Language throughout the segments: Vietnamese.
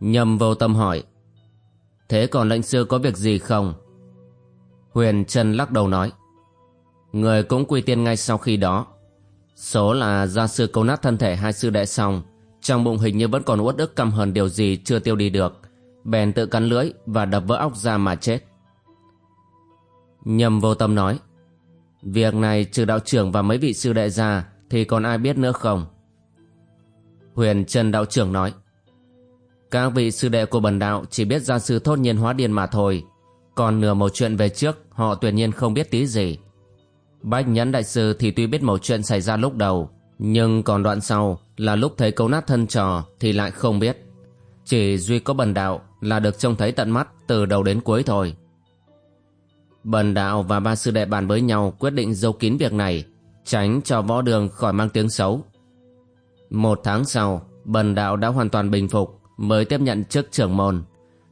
Nhầm vô tâm hỏi, Thế còn lệnh sư có việc gì không? Huyền Trân lắc đầu nói, Người cũng quy tiên ngay sau khi đó. Số là gia sư câu nát thân thể hai sư đệ xong, Trong bụng hình như vẫn còn uất ức căm hờn điều gì chưa tiêu đi được. Bèn tự cắn lưỡi và đập vỡ óc ra mà chết. Nhầm vô tâm nói, Việc này trừ đạo trưởng và mấy vị sư đệ ra Thì còn ai biết nữa không? Huyền Trân đạo trưởng nói các vị sư đệ của bần đạo chỉ biết gia sư thốt nhiên hóa điên mà thôi. Còn nửa một chuyện về trước họ tuyệt nhiên không biết tí gì. Bách nhẫn đại sư thì tuy biết một chuyện xảy ra lúc đầu, nhưng còn đoạn sau là lúc thấy cấu nát thân trò thì lại không biết. Chỉ duy có bần đạo là được trông thấy tận mắt từ đầu đến cuối thôi. Bần đạo và ba sư đệ bàn với nhau quyết định giấu kín việc này, tránh cho võ đường khỏi mang tiếng xấu. Một tháng sau, bần đạo đã hoàn toàn bình phục, mới tiếp nhận chức trưởng môn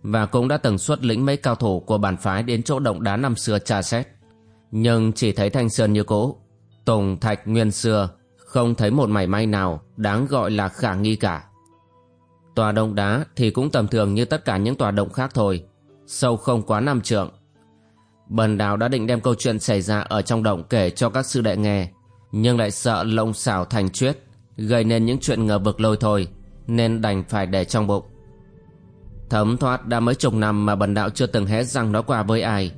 và cũng đã từng xuất lĩnh mấy cao thủ của bản phái đến chỗ động đá năm xưa tra xét. Nhưng chỉ thấy thanh sơn như cũ, tùng thạch nguyên xưa, không thấy một mảy may nào đáng gọi là khả nghi cả. Tòa động đá thì cũng tầm thường như tất cả những tòa động khác thôi, sâu không quá năm trượng. Bần đào đã định đem câu chuyện xảy ra ở trong động kể cho các sư đệ nghe, nhưng lại sợ lông xảo thành chuyết, gây nên những chuyện ngờ vực lôi thôi, nên đành phải để trong bụng. Thấm thoát đã mấy chục năm mà bần đạo chưa từng hé răng nói qua với ai.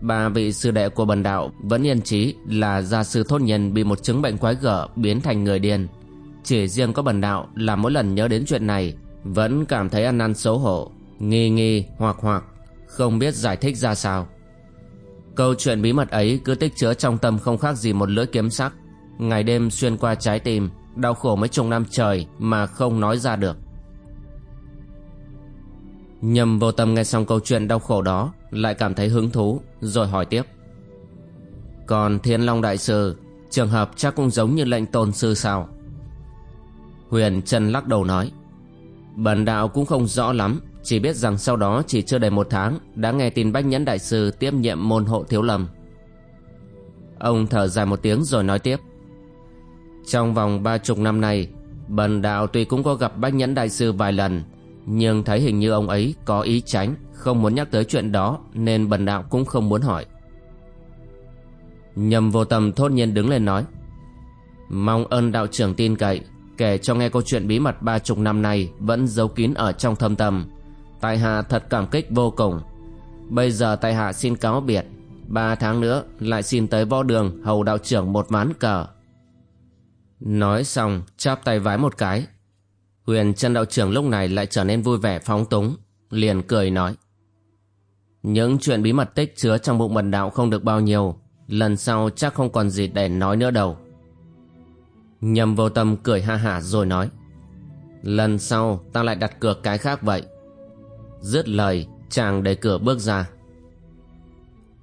Ba vị sư đệ của bần đạo vẫn yên trí là gia sư thốt nhân bị một chứng bệnh quái gở biến thành người điên. Chỉ riêng có bần đạo là mỗi lần nhớ đến chuyện này vẫn cảm thấy ăn năn xấu hổ, nghi nghi hoặc hoặc, không biết giải thích ra sao. Câu chuyện bí mật ấy cứ tích chứa trong tâm không khác gì một lưỡi kiếm sắc, ngày đêm xuyên qua trái tim, đau khổ mấy chục năm trời mà không nói ra được. Nhầm vô tâm nghe xong câu chuyện đau khổ đó, lại cảm thấy hứng thú, rồi hỏi tiếp. Còn Thiên Long Đại Sư, trường hợp chắc cũng giống như lệnh tôn sư sao? Huyền Trần lắc đầu nói Bần đạo cũng không rõ lắm, Chỉ biết rằng sau đó chỉ chưa đầy một tháng Đã nghe tin Bách Nhẫn Đại Sư tiếp nhiệm môn hộ thiếu lầm Ông thở dài một tiếng rồi nói tiếp trong vòng ba chục năm nay, Bần đạo tuy cũng có gặp Bách Nhẫn Đại Sư vài lần, Nhưng thấy hình như ông ấy có ý tránh, Không muốn nhắc tới chuyện đó, Nên bần đạo cũng không muốn hỏi. Nhầm vô tầm thốt nhiên đứng lên nói, Mong ơn đạo trưởng tin cậy Kể cho nghe câu chuyện bí mật ba chục năm nay Vẫn giấu kín ở trong thâm tâm. Tại hạ thật cảm kích vô cùng. Bây giờ tại hạ xin cáo biệt, Ba tháng nữa lại xin tới võ đường Hầu đạo trưởng một mán cờ. Nói xong, chắp tay vái một cái. Huyền chân đạo trưởng lúc này lại trở nên vui vẻ phóng túng, Liền cười nói. Những chuyện bí mật tích chứa trong bụng bần đạo không được bao nhiêu, Lần sau chắc không còn gì để nói nữa đâu. Nhầm vô tâm cười ha hả rồi nói. Lần sau ta lại đặt cược cái khác vậy. Dứt lời, chàng đẩy cửa bước ra.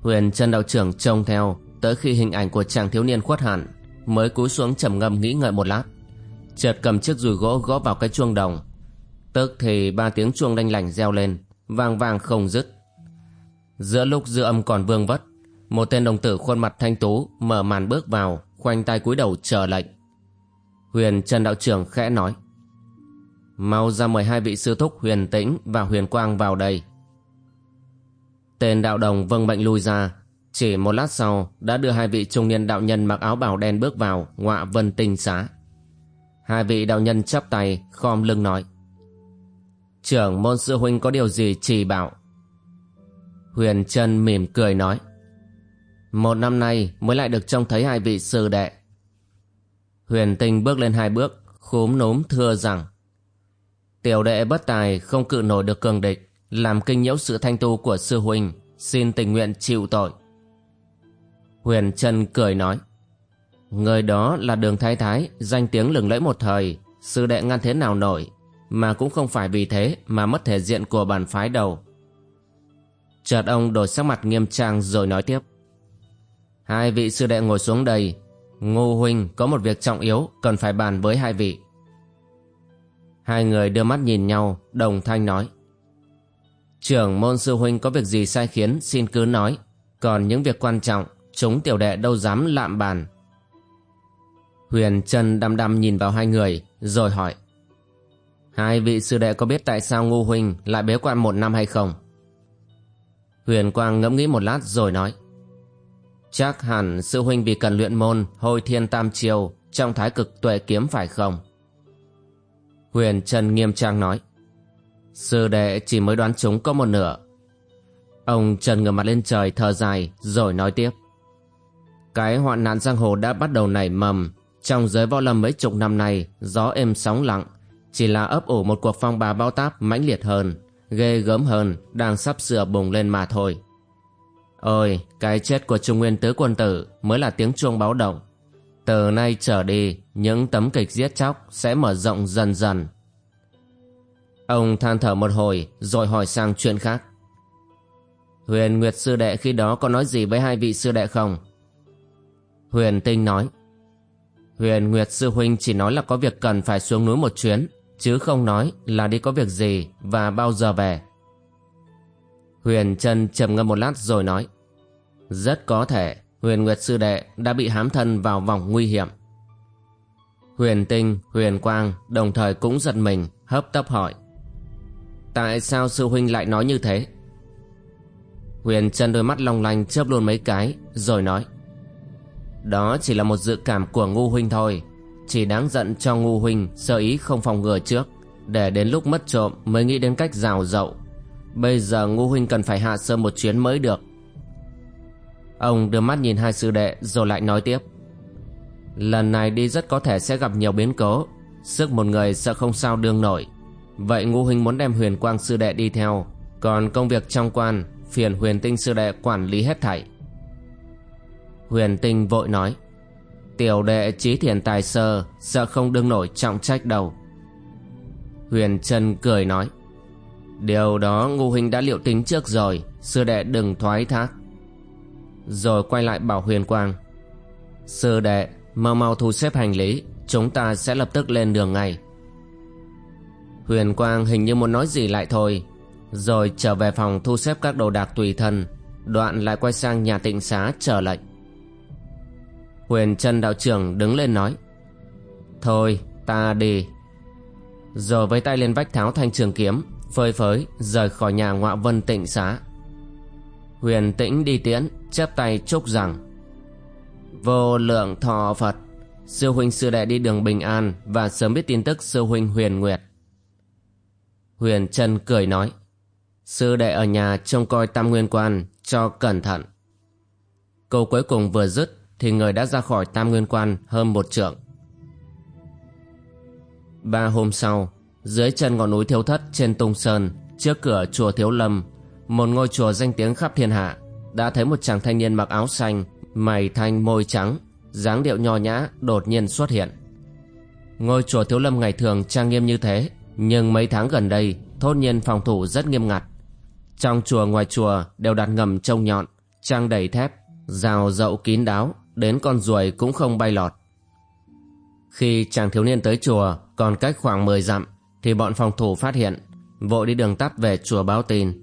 Huyền chân đạo trưởng trông theo, Tới khi hình ảnh của chàng thiếu niên khuất hẳn mới cúi xuống trầm ngâm nghĩ ngợi một lát. Chợt cầm chiếc dùi gỗ gõ vào cái chuông đồng. Tức thì ba tiếng chuông đanh lành reo lên, vang vang không dứt. Giữa lúc dư âm còn vương vất, một tên đồng tử khuôn mặt thanh tú mở màn bước vào, khoanh tay cúi đầu chờ lệnh. Huyền trần đạo trưởng khẽ nói, mau ra mời hai vị sư thúc huyền tĩnh và huyền quang vào đây. Tên đạo đồng vâng mệnh lui ra chỉ một lát sau đã đưa hai vị trung niên đạo nhân mặc áo bào đen bước vào ngọa vân tinh xá. Hai vị đạo nhân chắp tay khom lưng nói. Trưởng môn sư huynh có điều gì chỉ bảo? Huyền Trân mỉm cười nói. Một năm nay mới lại được trông thấy hai vị sư đệ. Huyền Tinh bước lên hai bước, khúm núm thưa rằng Tiểu đệ bất tài không cự nổi được cường địch, làm kinh nhiễu sự thanh tu của sư huynh, xin tình nguyện chịu tội. Huyền Trân cười nói Người đó là đường thái thái Danh tiếng lừng lẫy một thời Sư đệ ngăn thế nào nổi mà cũng không phải vì thế mà mất thể diện của bản phái đầu. Chợt ông đổi sắc mặt nghiêm trang rồi nói tiếp. Hai vị sư đệ ngồi xuống đây. Ngô Huynh có một việc trọng yếu cần phải bàn với hai vị. Hai người đưa mắt nhìn nhau, đồng thanh nói. Trưởng môn sư huynh có việc gì sai khiến xin cứ nói. Còn những việc quan trọng, chúng tiểu đệ đâu dám lạm bàn. Huyền Trần đăm đăm nhìn vào hai người, rồi hỏi. Hai vị sư đệ có biết tại sao Ngô Huynh lại bế quan một năm hay không? Huyền Quang ngẫm nghĩ một lát rồi nói. Chắc hẳn sư huynh vì cần luyện môn Hôi Thiên Tam Chiêu trong thái cực tuệ kiếm phải không? Huyền Trần nghiêm trang nói. Sư đệ chỉ mới đoán chúng có một nửa. Ông Trần ngửa mặt lên trời thở dài rồi nói tiếp. Cái hoạn nạn giang hồ đã bắt đầu nảy mầm. Trong giới võ lâm mấy chục năm nay, gió êm sóng lặng, chỉ là ấp ủ một cuộc phong ba bao táp mãnh liệt hơn, ghê gớm hơn, đang sắp sửa bùng lên mà thôi. Ôi, cái chết của Trung Nguyên Tứ Quân Tử mới là tiếng chuông báo động. Từ nay trở đi, những tấm kịch giết chóc sẽ mở rộng dần dần. Ông than thở một hồi rồi hỏi sang chuyện khác. Huyền Nguyệt Sư Đệ khi đó có nói gì với hai vị Sư Đệ không? Huyền Tinh nói. Huyền Nguyệt Sư Huynh chỉ nói là có việc cần phải xuống núi một chuyến, chứ không nói là đi có việc gì và bao giờ về. Huyền Trân trầm ngâm một lát rồi nói. Rất có thể Huyền Nguyệt Sư Đệ đã bị hám thân vào vòng nguy hiểm. Huyền Tinh, Huyền Quang đồng thời cũng giật mình, hấp tấp hỏi. Tại sao sư huynh lại nói như thế? Huyền Trân đôi mắt long lanh chớp luôn mấy cái, rồi nói. Đó chỉ là một dự cảm của ngu huynh thôi. Chỉ đáng giận cho ngu huynh sơ ý không phòng ngừa trước, để đến lúc mất trộm mới nghĩ đến cách rào dậu. Bây giờ ngu huynh cần phải hạ sơ một chuyến mới được. Ông đưa mắt nhìn hai sư đệ rồi lại nói tiếp. Lần này đi rất có thể sẽ gặp nhiều biến cố, sức một người sợ không sao đương nổi. Vậy ngũ huynh muốn đem huyền quang sư đệ đi theo Còn công việc trong quan Phiền huyền tinh sư đệ quản lý hết thảy Huyền tinh vội nói, Tiểu đệ trí thiền tài sơ Sợ không đương nổi trọng trách đâu. Huyền Trân cười nói, Điều đó ngũ huynh đã liệu tính trước rồi, Sư đệ đừng thoái thác. Rồi quay lại bảo huyền quang, Sư đệ, Mau mau thu xếp hành lý, Chúng ta sẽ lập tức lên đường ngay. Huyền Quang hình như muốn nói gì lại thôi, Rồi trở về phòng thu xếp các đồ đạc tùy thân, Đoạn lại quay sang nhà tịnh xá chờ lệnh. Huyền Trân đạo trưởng đứng lên nói, Thôi, ta đi. Rồi với tay lên vách tháo thanh trường kiếm, Phơi phới, rời khỏi nhà ngọa vân tịnh xá. Huyền tĩnh đi tiễn, chắp tay chúc rằng, Vô lượng thọ Phật, Sư huynh sư đệ đi đường bình an Và sớm biết tin tức sư huynh huyền nguyệt. Huyền Trân cười nói, Sư đệ ở nhà trông coi tam nguyên quan cho cẩn thận. Câu cuối cùng vừa dứt thì người đã ra khỏi tam nguyên quan hơn một trượng. Ba hôm sau, Dưới chân ngọn núi Thiếu Thất trên Tung Sơn, Trước cửa chùa Thiếu Lâm, Một ngôi chùa danh tiếng khắp thiên hạ, Đã thấy một chàng thanh niên mặc áo xanh, Mày thanh môi trắng, dáng điệu nho nhã đột nhiên xuất hiện. Ngôi chùa Thiếu Lâm ngày thường trang nghiêm như thế, nhưng mấy tháng gần đây, Thốt nhiên phòng thủ rất nghiêm ngặt. Trong chùa ngoài chùa đều đặt ngầm trông nhọn, Trang đầy thép, Rào rậu kín đáo. Đến con ruồi cũng không bay lọt. Khi chàng thiếu niên tới chùa Còn cách khoảng 10 dặm Thì bọn phòng thủ phát hiện Vội đi đường tắt về chùa báo tin.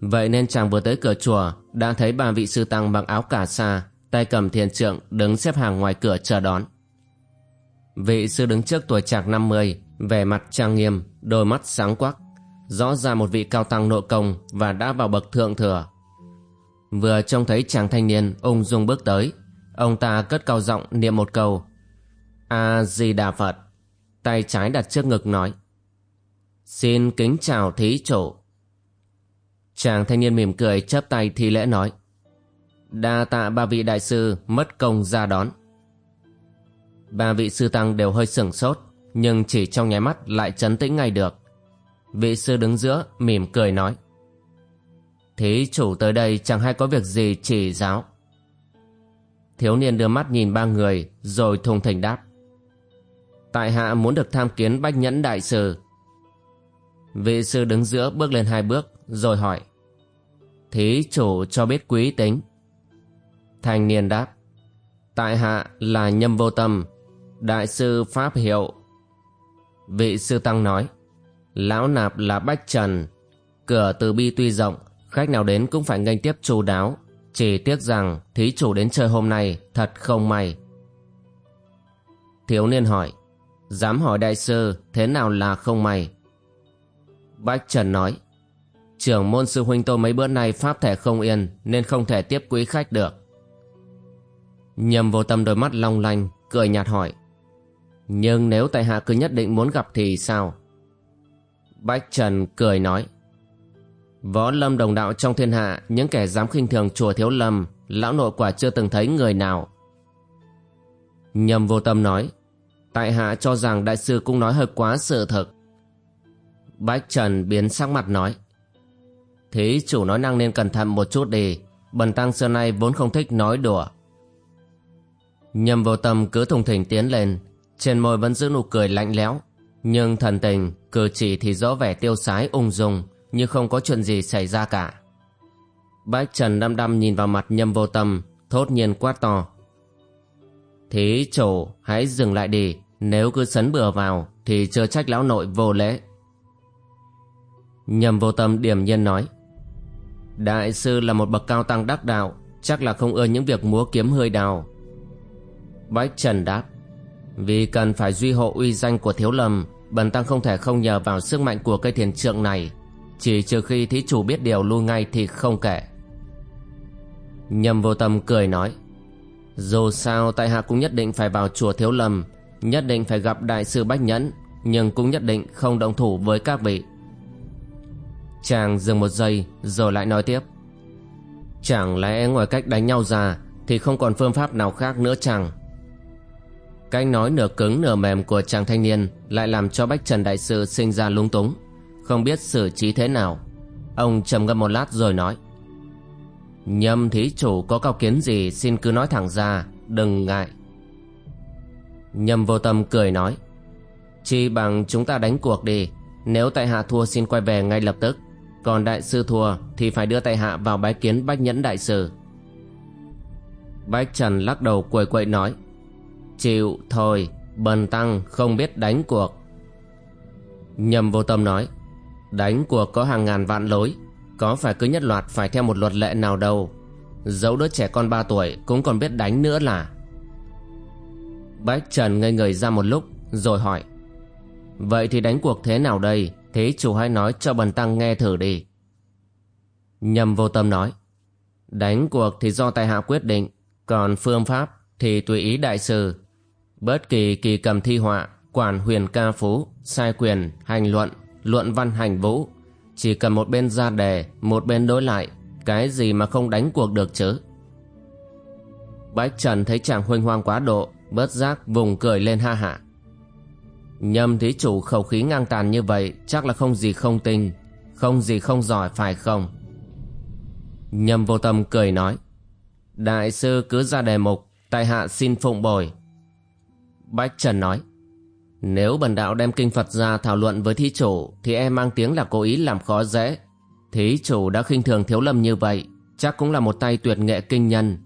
Vậy nên chàng vừa tới cửa chùa Đã thấy ba vị sư tăng mặc áo cà sa Tay cầm thiền trượng Đứng xếp hàng ngoài cửa chờ đón. Vị sư đứng trước tuổi trạc 50 vẻ mặt trang nghiêm, đôi mắt sáng quắc, rõ ra một vị cao tăng nội công và đã vào bậc thượng thừa. Vừa trông thấy chàng thanh niên ung dung bước tới, ông ta cất cao giọng niệm một câu A Di Đà Phật, tay trái đặt trước ngực nói: "Xin kính chào thí chủ." Chàng thanh niên mỉm cười chắp tay thi lễ nói: "Đa tạ ba vị đại sư mất công ra đón." Ba vị sư tăng đều hơi sửng sốt nhưng chỉ trong nháy mắt lại chấn tĩnh ngay được. Vị sư đứng giữa mỉm cười nói Thí chủ tới đây chẳng hay có việc gì chỉ giáo. Thiếu niên đưa mắt nhìn ba người rồi thùng thình đáp. Tại hạ muốn được tham kiến bách nhẫn đại sư. Vị sư đứng giữa bước lên hai bước rồi hỏi. Thí chủ cho biết quý tính. Thanh niên đáp. Tại hạ là nhâm vô tâm, đại sư Pháp Hiệu. Vị sư tăng nói. Lão nạp là Bách Trần. Cửa từ bi tuy rộng, khách nào đến cũng phải nghênh tiếp chu đáo. Chỉ tiếc rằng thí chủ đến chơi hôm nay thật không may. Thiếu niên hỏi. Dám hỏi đại sư thế nào là không may? Bách Trần nói. Trưởng môn sư huynh tôi mấy bữa nay pháp thể không yên nên không thể tiếp quý khách được. Nhầm vô tâm đôi mắt long lanh, cười nhạt hỏi. Nhưng nếu tại hạ cứ nhất định muốn gặp thì sao? Bách Trần cười nói. Võ lâm đồng đạo trong thiên hạ, những kẻ dám khinh thường chùa thiếu lâm, lão nội quả chưa từng thấy người nào. Nhầm vô tâm nói. Tại hạ cho rằng đại sư cũng nói hơi quá sự thật. Bách Trần biến sắc mặt nói. thế chủ nói năng nên cẩn thận một chút đi, bần tăng xưa nay vốn không thích nói đùa. Nhầm vô tâm cứ thùng thỉnh tiến lên, trên môi vẫn giữ nụ cười lạnh lẽo, nhưng thần tình, cử chỉ thì rõ vẻ tiêu sái ung dung, như không có chuyện gì xảy ra cả. Bách Trần đăm đăm nhìn vào mặt nhâm vô tâm, thốt nhiên quát to. Thí chủ, hãy dừng lại đi, nếu cứ sấn bừa vào, thì chưa trách lão nội vô lễ. Nhâm vô tâm điềm nhiên nói. Đại sư là một bậc cao tăng đắc đạo, chắc là không ưa những việc múa kiếm hơi đào. Bách Trần đáp. Vì cần phải duy hộ uy danh của thiếu lâm, bần tăng không thể không nhờ vào sức mạnh của cây thiền trượng này, chỉ trừ khi thí chủ biết điều lui ngay thì không kể. Nhâm vô tâm cười nói. Dù sao tại hạ cũng nhất định phải vào chùa thiếu lâm, nhất định phải gặp đại sư Bách Nhẫn, nhưng cũng nhất định không động thủ với các vị. Chàng dừng một giây rồi lại nói tiếp. Chẳng lẽ ngoài cách đánh nhau ra thì không còn phương pháp nào khác nữa chàng? Cách nói nửa cứng nửa mềm của chàng thanh niên lại làm cho Bách Trần Đại Sư sinh ra lung túng, không biết xử trí thế nào. Ông trầm ngâm một lát rồi nói. Nhâm thí chủ có cao kiến gì xin cứ nói thẳng ra, đừng ngại. Nhâm vô tâm cười nói. Chi bằng chúng ta đánh cuộc đi, nếu tại hạ thua xin quay về ngay lập tức, còn đại sư thua thì phải đưa tại hạ vào bái kiến bách nhẫn đại sư. Bách Trần lắc đầu quầy quậy nói. Chịu thôi Bần tăng không biết đánh cuộc Nhầm vô tâm nói Đánh cuộc có hàng ngàn vạn lối Có phải cứ nhất loạt phải theo một luật lệ nào đâu. Dẫu đứa trẻ con 3 tuổi Cũng còn biết đánh nữa là. Bách Trần ngây người ra một lúc Rồi hỏi. Vậy thì đánh cuộc thế nào đây? Thế chủ hãy nói cho bần tăng nghe thử đi. Nhầm vô tâm nói. Đánh cuộc thì do tài hạ quyết định Còn phương pháp thì tùy ý đại sư. Bất kỳ kỳ cầm thi họa, quản huyền ca phú, sai quyền, hành luận, luận văn hành vũ, chỉ cần một bên ra đề, một bên đối lại, cái gì mà không đánh cuộc được chứ? Bách Trần thấy chàng huynh hoang quá độ, bớt giác vùng cười lên ha hạ. Nhâm thí chủ khẩu khí ngang tàn như vậy chắc là không gì không tinh, không gì không giỏi phải không? Nhâm vô tâm cười nói, Đại sư cứ ra đề mục, tại hạ xin phụng bồi. Bách Trần nói nếu bần đạo đem kinh Phật ra thảo luận với thí chủ Thì em mang tiếng là cố ý làm khó dễ. Thí chủ đã khinh thường thiếu lâm như vậy Chắc cũng là một tay tuyệt nghệ kinh nhân.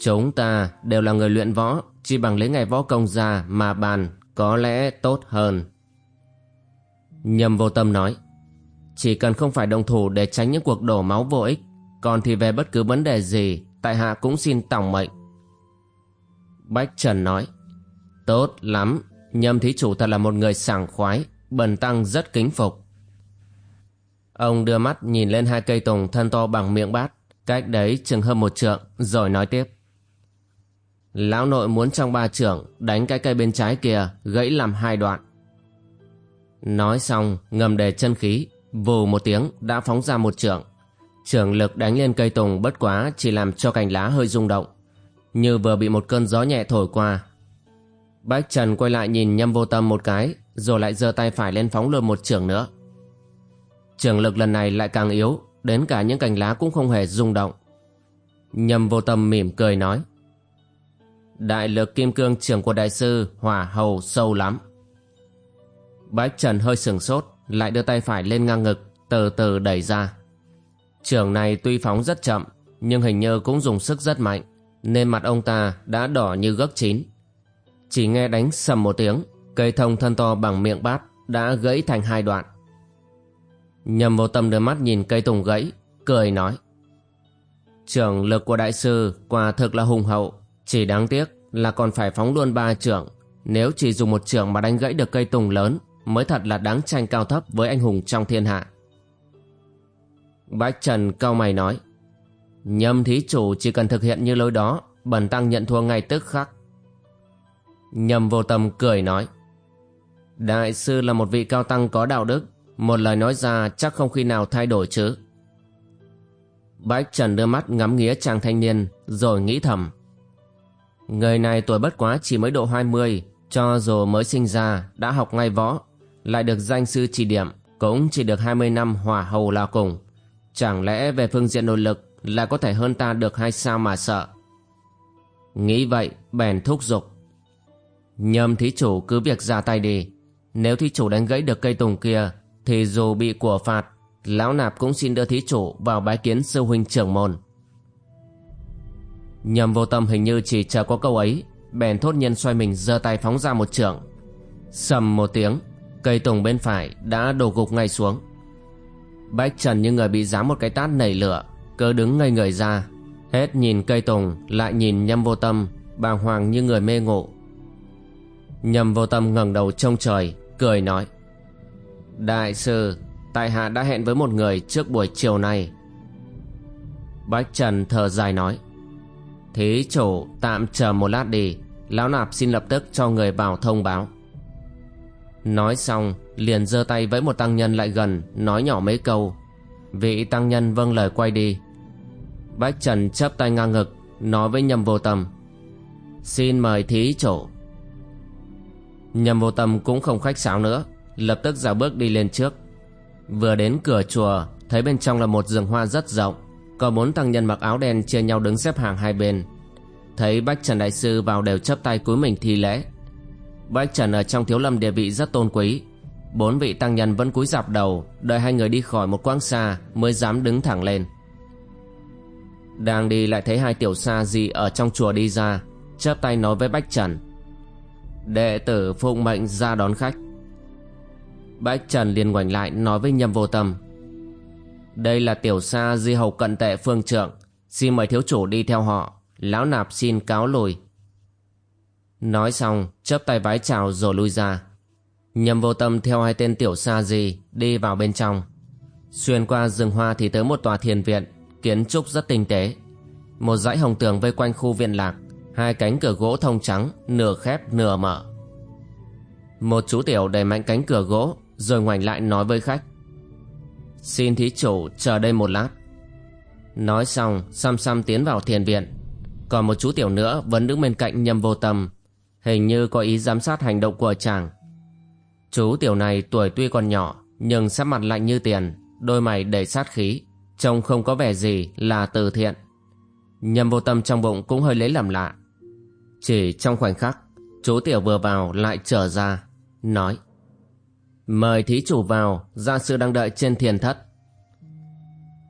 Chúng ta đều là người luyện võ Chỉ bằng lấy ngày võ công ra mà bàn Có lẽ tốt hơn. Nhầm vô tâm nói Chỉ cần không phải đồng thủ để tránh những cuộc đổ máu vô ích Còn thì về bất cứ vấn đề gì Tại hạ cũng xin tổng mệnh. Bách Trần nói Tốt lắm, nhâm thí chủ thật là một người sảng khoái, bần tăng rất kính phục. Ông đưa mắt nhìn lên hai cây tùng thân to bằng miệng bát, cách đấy chừng hơn một trượng, rồi nói tiếp. Lão nội muốn trong ba trưởng đánh cái cây bên trái kia gãy làm hai đoạn. Nói xong, ngầm đề chân khí, vù một tiếng đã phóng ra một trưởng. Trưởng lực đánh lên cây tùng bất quá chỉ làm cho cành lá hơi rung động. Như vừa bị một cơn gió nhẹ thổi qua, Bách Trần quay lại nhìn nhâm vô tâm một cái, Rồi lại giơ tay phải lên phóng luôn một trường nữa. Trường lực lần này lại càng yếu, Đến cả những cành lá cũng không hề rung động. Nhâm vô tâm mỉm cười nói, Đại lực kim cương trường của đại sư Hỏa hầu sâu lắm. Bách Trần hơi sửng sốt, lại đưa tay phải lên ngang ngực, từ từ đẩy ra. Trường này tuy phóng rất chậm, nhưng hình như cũng dùng sức rất mạnh, nên mặt ông ta đã đỏ như gấc chín chỉ nghe đánh sầm một tiếng, cây thông thân to bằng miệng bát đã gãy thành hai đoạn. Nhầm vô tâm đưa mắt nhìn cây tùng gãy, cười nói, trưởng lực của đại sư quả thực là hùng hậu, chỉ đáng tiếc là còn phải phóng luôn ba trưởng. Nếu chỉ dùng một trưởng mà đánh gãy được cây tùng lớn, mới thật là đáng tranh cao thấp với anh hùng trong thiên hạ. Bách trần cao mày nói, nhâm thí chủ chỉ cần thực hiện như lối đó, bần tăng nhận thua ngay tức khắc nhầm vô tâm cười nói. Đại sư là một vị cao tăng có đạo đức. Một lời nói ra chắc không khi nào thay đổi chứ. Bách trần đưa mắt ngắm nghía chàng thanh niên, rồi nghĩ thầm. Người này tuổi bất quá chỉ mới độ 20 cho dù mới sinh ra, đã học ngay võ, lại được danh sư chỉ điểm, cũng chỉ được 20 năm hỏa hầu là cùng. Chẳng lẽ về phương diện nội lực là có thể hơn ta được hay sao mà sợ? Nghĩ vậy, bèn thúc giục nhâm thí chủ cứ việc ra tay đi. Nếu thí chủ đánh gãy được cây tùng kia, thì dù bị của phạt, lão nạp cũng xin đưa thí chủ vào bái kiến sư huynh trưởng môn. Nhầm vô tâm hình như chỉ chờ có câu ấy, bèn thốt nhân xoay mình giơ tay phóng ra một trường sầm một tiếng, cây tùng bên phải đã đổ gục ngay xuống. Bách trần như người bị giáng một cái tát nảy lửa cứ đứng ngây người ra. Hết nhìn cây tùng, lại nhìn nhâm vô tâm, bàng hoàng như người mê ngộ nhâm vô tâm ngẩng đầu trông trời, cười nói. Đại sư, tại hạ đã hẹn với một người trước buổi chiều nay. Bách trần thở dài nói. Thí chủ, tạm chờ một lát đi, lão nạp xin lập tức cho người vào thông báo. Nói xong, liền giơ tay với một tăng nhân lại gần, nói nhỏ mấy câu. Vị tăng nhân vâng lời quay đi. Bách trần chắp tay ngang ngực, nói với nhầm vô tâm. Xin mời thí chủ nhầm vô tâm cũng không khách sáo nữa, lập tức dạo bước đi lên trước. Vừa đến cửa chùa, thấy bên trong là một rừng hoa rất rộng, có bốn tăng nhân mặc áo đen chia nhau đứng xếp hàng hai bên. Thấy bách trần đại sư vào đều chấp tay cúi mình thi lễ. Bách trần ở trong thiếu lâm địa vị rất tôn quý, bốn vị tăng nhân vẫn cúi dạp đầu, đợi hai người đi khỏi một quãng xa mới dám đứng thẳng lên. Đang đi lại thấy hai tiểu sa dị ở trong chùa đi ra, chắp tay nói với bách trần đệ tử phụng mệnh ra đón khách. Bách trần liền ngoảnh lại nói với nhâm vô tâm, đây là tiểu sa di hầu cận tệ phương trượng, xin mời thiếu chủ đi theo họ, lão nạp xin cáo lùi. Nói xong, chớp tay vái chào rồi lui ra. Nhâm vô tâm theo hai tên tiểu sa di đi vào bên trong. Xuyên qua rừng hoa thì tới một tòa thiền viện, kiến trúc rất tinh tế. Một dãy hồng tường vây quanh khu viện lạc hai cánh cửa gỗ thông trắng, nửa khép, nửa mở. Một chú tiểu đẩy mạnh cánh cửa gỗ, rồi ngoảnh lại nói với khách. Xin thí chủ, chờ đây một lát. Nói xong xăm xăm tiến vào thiền viện. Còn một chú tiểu nữa vẫn đứng bên cạnh nhâm vô tâm. Hình như có ý giám sát hành động của chàng. Chú tiểu này tuổi tuy còn nhỏ, nhưng sắc mặt lạnh như tiền, đôi mày đầy sát khí, trông không có vẻ gì là từ thiện. Nhâm vô tâm trong bụng cũng hơi lấy làm lạ chỉ trong khoảnh khắc, chú tiểu vừa vào lại trở ra, nói, mời thí chủ vào, gia sư đang đợi trên thiền thất.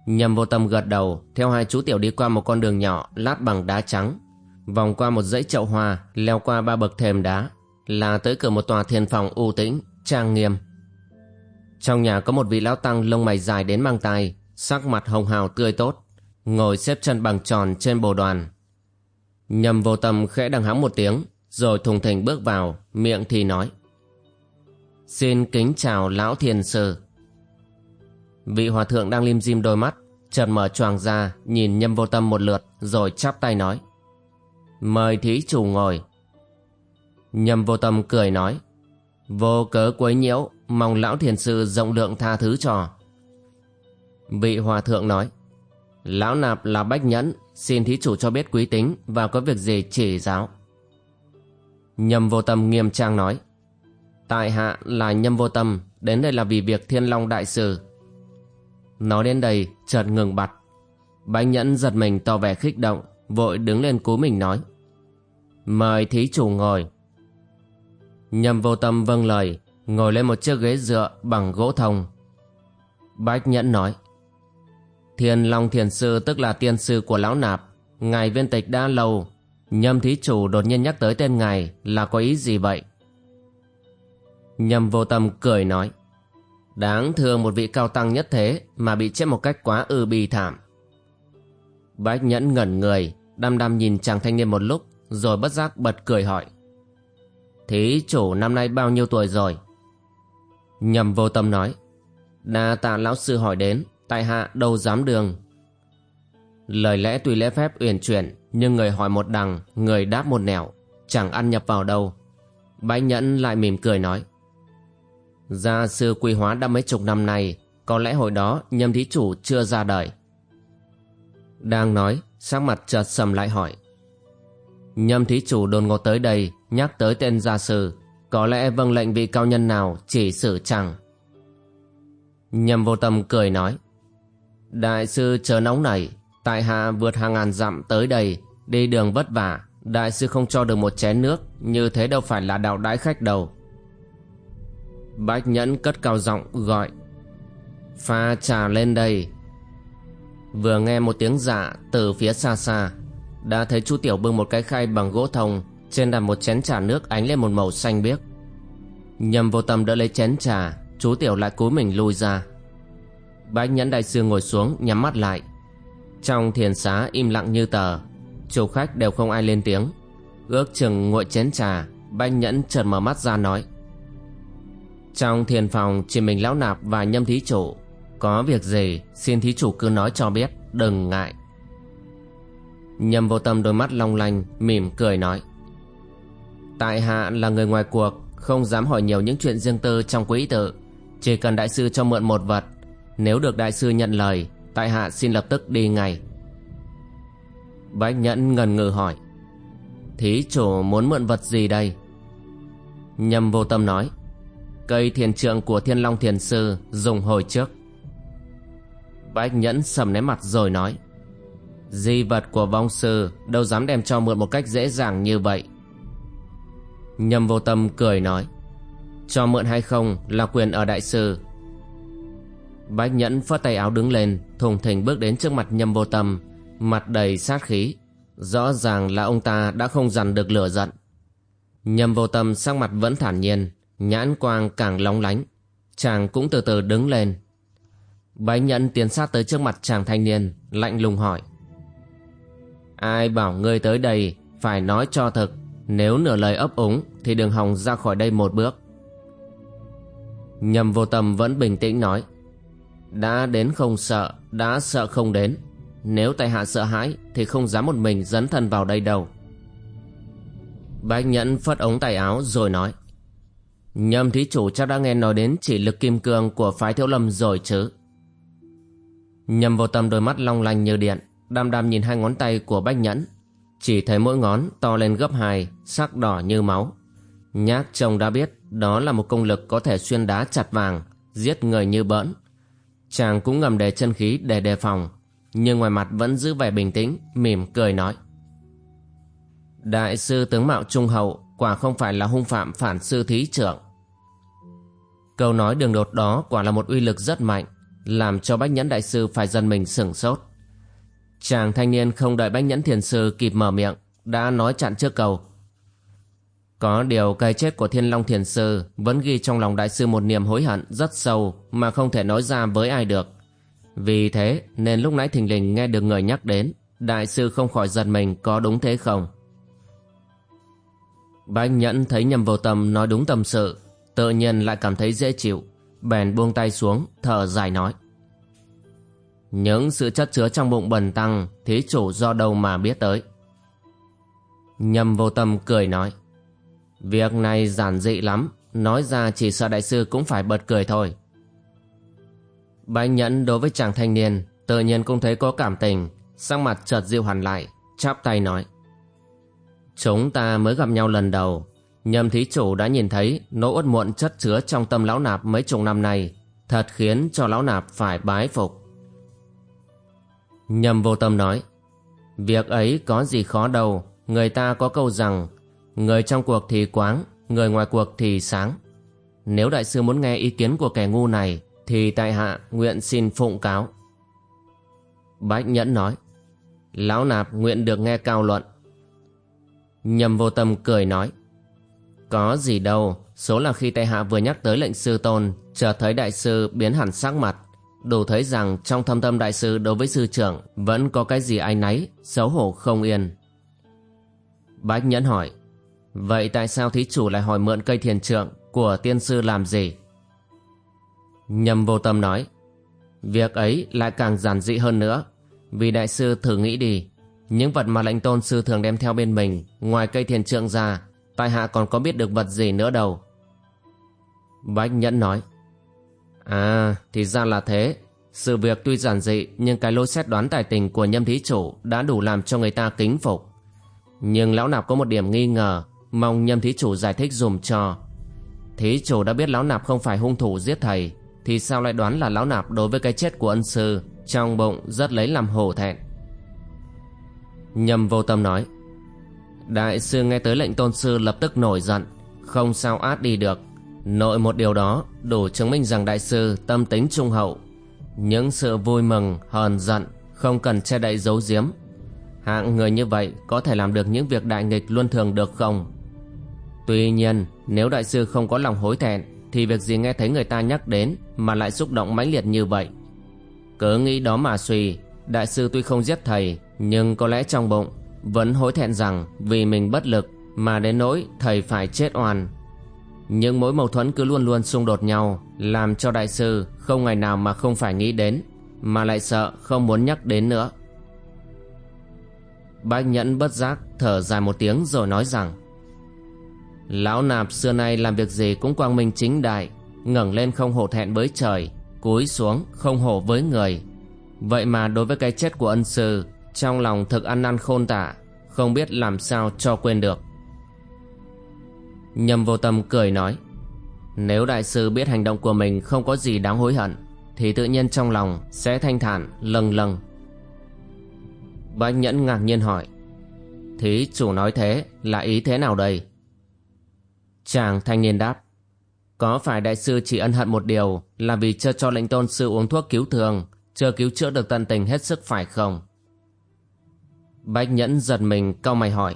Nhầm vô tâm gật đầu, theo hai chú tiểu đi qua một con đường nhỏ lát bằng đá trắng, vòng qua một dãy chậu hoa, leo qua ba bậc thềm đá, là tới cửa một tòa thiền phòng u tĩnh, trang nghiêm. Trong nhà có một vị lão tăng lông mày dài đến mang tai, sắc mặt hồng hào tươi tốt, ngồi xếp chân bằng tròn trên bồ đoàn nhầm vô tâm khẽ đằng hắng một tiếng, rồi thùng thình bước vào, miệng thì nói. Xin kính chào lão thiền sư. Vị hòa thượng đang lim dim đôi mắt, chợt mở choàng ra, nhìn nhâm vô tâm một lượt, rồi chắp tay nói. Mời thí chủ ngồi. Nhâm vô tâm cười nói. Vô cớ quấy nhiễu, mong lão thiền sư rộng lượng tha thứ cho. Vị hòa thượng nói. Lão nạp là bách nhẫn xin thí chủ cho biết quý tính và có việc gì chỉ giáo. Nhâm vô tâm nghiêm trang nói tại hạ là nhâm vô tâm đến đây là vì việc thiên long đại sư. Nói đến đây chợt ngừng bặt. Bánh nhẫn giật mình tỏ vẻ khích động vội đứng lên cúi mình nói mời thí chủ ngồi. Nhâm vô tâm vâng lời ngồi lên một chiếc ghế dựa bằng gỗ thông. Bách Nhẫn nói, Thiên Long Thiền Sư tức là tiên sư của Lão Nạp, ngài viên tịch đã lâu, nhâm thí chủ đột nhiên nhắc tới tên ngài là có ý gì vậy? Nhâm vô tâm cười nói, Đáng thương một vị cao tăng nhất thế mà bị chết một cách quá ư bi thảm. Bách Nhẫn ngẩn người, đăm đăm nhìn chàng thanh niên một lúc, rồi bất giác bật cười hỏi. Thí chủ năm nay bao nhiêu tuổi rồi? Nhầm vô tâm nói. Đa tạ lão sư hỏi đến, tại hạ đâu dám đường. Lời lẽ tuy lễ phép uyển chuyển, nhưng người hỏi một đằng, người đáp một nẻo, chẳng ăn nhập vào đâu. bái Nhẫn lại mỉm cười nói. Gia sư quy hóa đã mấy chục năm nay, có lẽ hồi đó nhâm thí chủ chưa ra đời. Đang nói, sắc mặt chợt sầm lại hỏi. Nhâm thí chủ đồn ngột tới đây, nhắc tới tên gia sư, có lẽ vâng lệnh vị cao nhân nào chỉ xử chẳng. Nhâm vô tâm cười nói. Đại sư chờ nóng này, tại hạ vượt hàng ngàn dặm tới đây, đi đường vất vả, đại sư không cho được một chén nước, như thế đâu phải là đạo đãi khách đâu. Bách nhẫn cất cao giọng gọi. Pha trà lên đây. Vừa nghe một tiếng dạ từ phía xa xa, đã thấy chú Tiểu bưng một cái khay bằng gỗ thông, trên đặt một chén trà nước ánh lên một màu xanh biếc. Nhầm vô tâm đỡ lấy chén trà, chú Tiểu lại cúi mình lui ra. Bách nhẫn đại sư ngồi xuống nhắm mắt lại. Trong thiền xá im lặng như tờ, chủ khách đều không ai lên tiếng. Ước chừng nguội chén trà, bách nhẫn chợt mở mắt ra nói. Trong thiền phòng chỉ mình lão nạp và nhâm thí chủ Có việc gì xin thí chủ cứ nói cho biết Đừng ngại Nhâm vô tâm đôi mắt long lanh Mỉm cười nói Tại hạ là người ngoài cuộc Không dám hỏi nhiều những chuyện riêng tư trong quỹ tự Chỉ cần đại sư cho mượn một vật nếu được đại sư nhận lời, Tại hạ xin lập tức đi ngay. Bách nhẫn ngần ngừ hỏi, Thí chủ muốn mượn vật gì đây? Nhâm vô tâm nói, Cây thiền trượng của thiên long thiền sư dùng hồi trước. Bách nhẫn sầm ném mặt rồi nói, Di vật của vong sư đâu dám đem cho mượn một cách dễ dàng như vậy. Nhâm vô tâm cười nói, Cho mượn hay không là quyền ở đại sư Bách nhẫn phất tay áo đứng lên, Thùng thình bước đến trước mặt nhâm vô tâm, Mặt đầy sát khí. Rõ ràng là ông ta đã không dằn được lửa giận. Nhâm vô tâm sắc mặt vẫn thản nhiên, Nhãn quang càng lóng lánh. Chàng cũng từ từ đứng lên. Bách nhẫn tiến sát tới trước mặt chàng thanh niên, Lạnh lùng hỏi. Ai bảo ngươi tới đây Phải nói cho thực, Nếu nửa lời ấp úng Thì đừng hòng ra khỏi đây một bước. Nhầm vô tâm vẫn bình tĩnh nói. Đã đến không sợ Đã sợ không đến Nếu tại hạ sợ hãi Thì không dám một mình dấn thân vào đây đâu Bách nhẫn phất ống tay áo rồi nói Nhâm thí chủ chắc đã nghe nói đến chỉ lực kim cương của phái thiếu lâm rồi chứ. Nhâm vô tâm đôi mắt long lanh như điện, đam đam nhìn hai ngón tay của bách nhẫn. Chỉ thấy mỗi ngón to lên gấp hai, sắc đỏ như máu. Nhác chồng đã biết đó là một công lực có thể xuyên đá chặt vàng, giết người như bỡn. Chàng cũng ngầm đề chân khí để đề phòng, nhưng ngoài mặt vẫn giữ vẻ bình tĩnh, mỉm cười nói. Đại sư tướng mạo trung hậu quả không phải là hung phạm phản sư thí trưởng. Câu nói đường đột đó quả là một uy lực rất mạnh, làm cho Bách Nhẫn Đại Sư phải dần mình sửng sốt. Chàng thanh niên không đợi Bách Nhẫn Thiền Sư kịp mở miệng, đã nói chặn trước câu. Có điều cái chết của Thiên Long Thiền Sư vẫn ghi trong lòng Đại Sư một niềm hối hận rất sâu mà không thể nói ra với ai được. Vì thế nên lúc nãy thình lình nghe được người nhắc đến, Đại Sư không khỏi giật mình có đúng thế không? Bách Nhẫn thấy nhầm vô tâm nói đúng tâm sự, tự nhiên lại cảm thấy dễ chịu, bèn buông tay xuống, thở dài nói. Những sự chất chứa trong bụng bần tăng, thí chủ do đâu mà biết tới. Nhầm vô tâm cười nói. Việc này giản dị lắm, nói ra chỉ sợ đại sư cũng phải bật cười thôi. Bánh Nhẫn đối với chàng thanh niên, tự nhiên cũng thấy có cảm tình, sắc mặt chợt dịu hẳn lại, chắp tay nói. Chúng ta mới gặp nhau lần đầu. Nhầm thí chủ đã nhìn thấy nỗi uất muộn chất chứa trong tâm lão nạp mấy chục năm nay. Thật khiến cho lão nạp phải bái phục. Nhầm vô tâm nói. Việc ấy có gì khó đâu. Người ta có câu rằng Người trong cuộc thì quáng Người ngoài cuộc thì sáng nếu đại sư muốn nghe ý kiến của kẻ ngu này thì tại hạ nguyện xin phụng cáo. Bách Nhẫn nói Lão nạp nguyện được nghe cao luận. Nhầm vô tâm cười nói Có gì đâu, số là khi tại hạ vừa nhắc tới lệnh sư tôn, chờ thấy đại sư biến hẳn sắc mặt. Đủ thấy rằng trong thâm tâm đại sư đối với sư trưởng vẫn có cái gì ai nấy, xấu hổ không yên. Bách Nhẫn hỏi Vậy tại sao thí chủ lại hỏi mượn cây thiền trượng của tiên sư làm gì? Nhầm vô tâm nói, Việc ấy lại càng giản dị hơn nữa. Vì đại sư thử nghĩ đi, Những vật mà lãnh tôn sư thường đem theo bên mình, Ngoài cây thiền trượng ra, tại hạ còn có biết được vật gì nữa đâu. Bách Nhẫn nói À thì ra là thế. Sự việc tuy giản dị, Nhưng cái lối xét đoán tài tình của nhâm thí chủ Đã đủ làm cho người ta kính phục. Nhưng lão nạp có một điểm nghi ngờ Mong nhâm thí chủ giải thích dùm cho. Thí chủ đã biết lão nạp không phải hung thủ giết thầy Thì sao lại đoán là lão nạp đối với cái chết của ân sư Trong bụng rất lấy làm hổ thẹn? Nhâm vô tâm nói Đại sư nghe tới lệnh tôn sư lập tức nổi giận Không sao át đi được. Nội một điều đó đủ chứng minh rằng đại sư tâm tính trung hậu. Những sự vui mừng, hờn giận Không cần che đậy giấu giếm. Hạng người như vậy có thể làm được những việc đại nghịch luân thường được không? Tuy nhiên, nếu đại sư không có lòng hối thẹn, thì việc gì nghe thấy người ta nhắc đến mà lại xúc động mãnh liệt như vậy? Cứ nghĩ đó mà suy, đại sư tuy không giết thầy, nhưng có lẽ trong bụng vẫn hối thẹn rằng vì mình bất lực mà đến nỗi thầy phải chết oan. Những mối mâu thuẫn cứ luôn luôn xung đột nhau, làm cho đại sư không ngày nào mà không phải nghĩ đến, mà lại sợ không muốn nhắc đến nữa. Bác nhẫn bất giác thở dài một tiếng rồi nói rằng Lão nạp xưa nay làm việc gì cũng quang minh chính đại, ngẩng lên không hổ thẹn với trời, cúi xuống không hổ với người. Vậy mà đối với cái chết của ân sư, trong lòng thực ăn năn khôn tả, không biết làm sao cho quên được. Nhầm vô tâm cười nói, nếu đại sư biết hành động của mình không có gì đáng hối hận, thì tự nhiên trong lòng sẽ thanh thản, lâng lâng. Bách nhẫn ngạc nhiên hỏi, thí chủ nói thế là ý thế nào đây? Chàng thanh niên đáp, Có phải đại sư chỉ ân hận một điều Là vì chưa cho lệnh tôn sư uống thuốc cứu thương, Chưa cứu chữa được tận tình hết sức phải không? Bách nhẫn giật mình cau mày hỏi,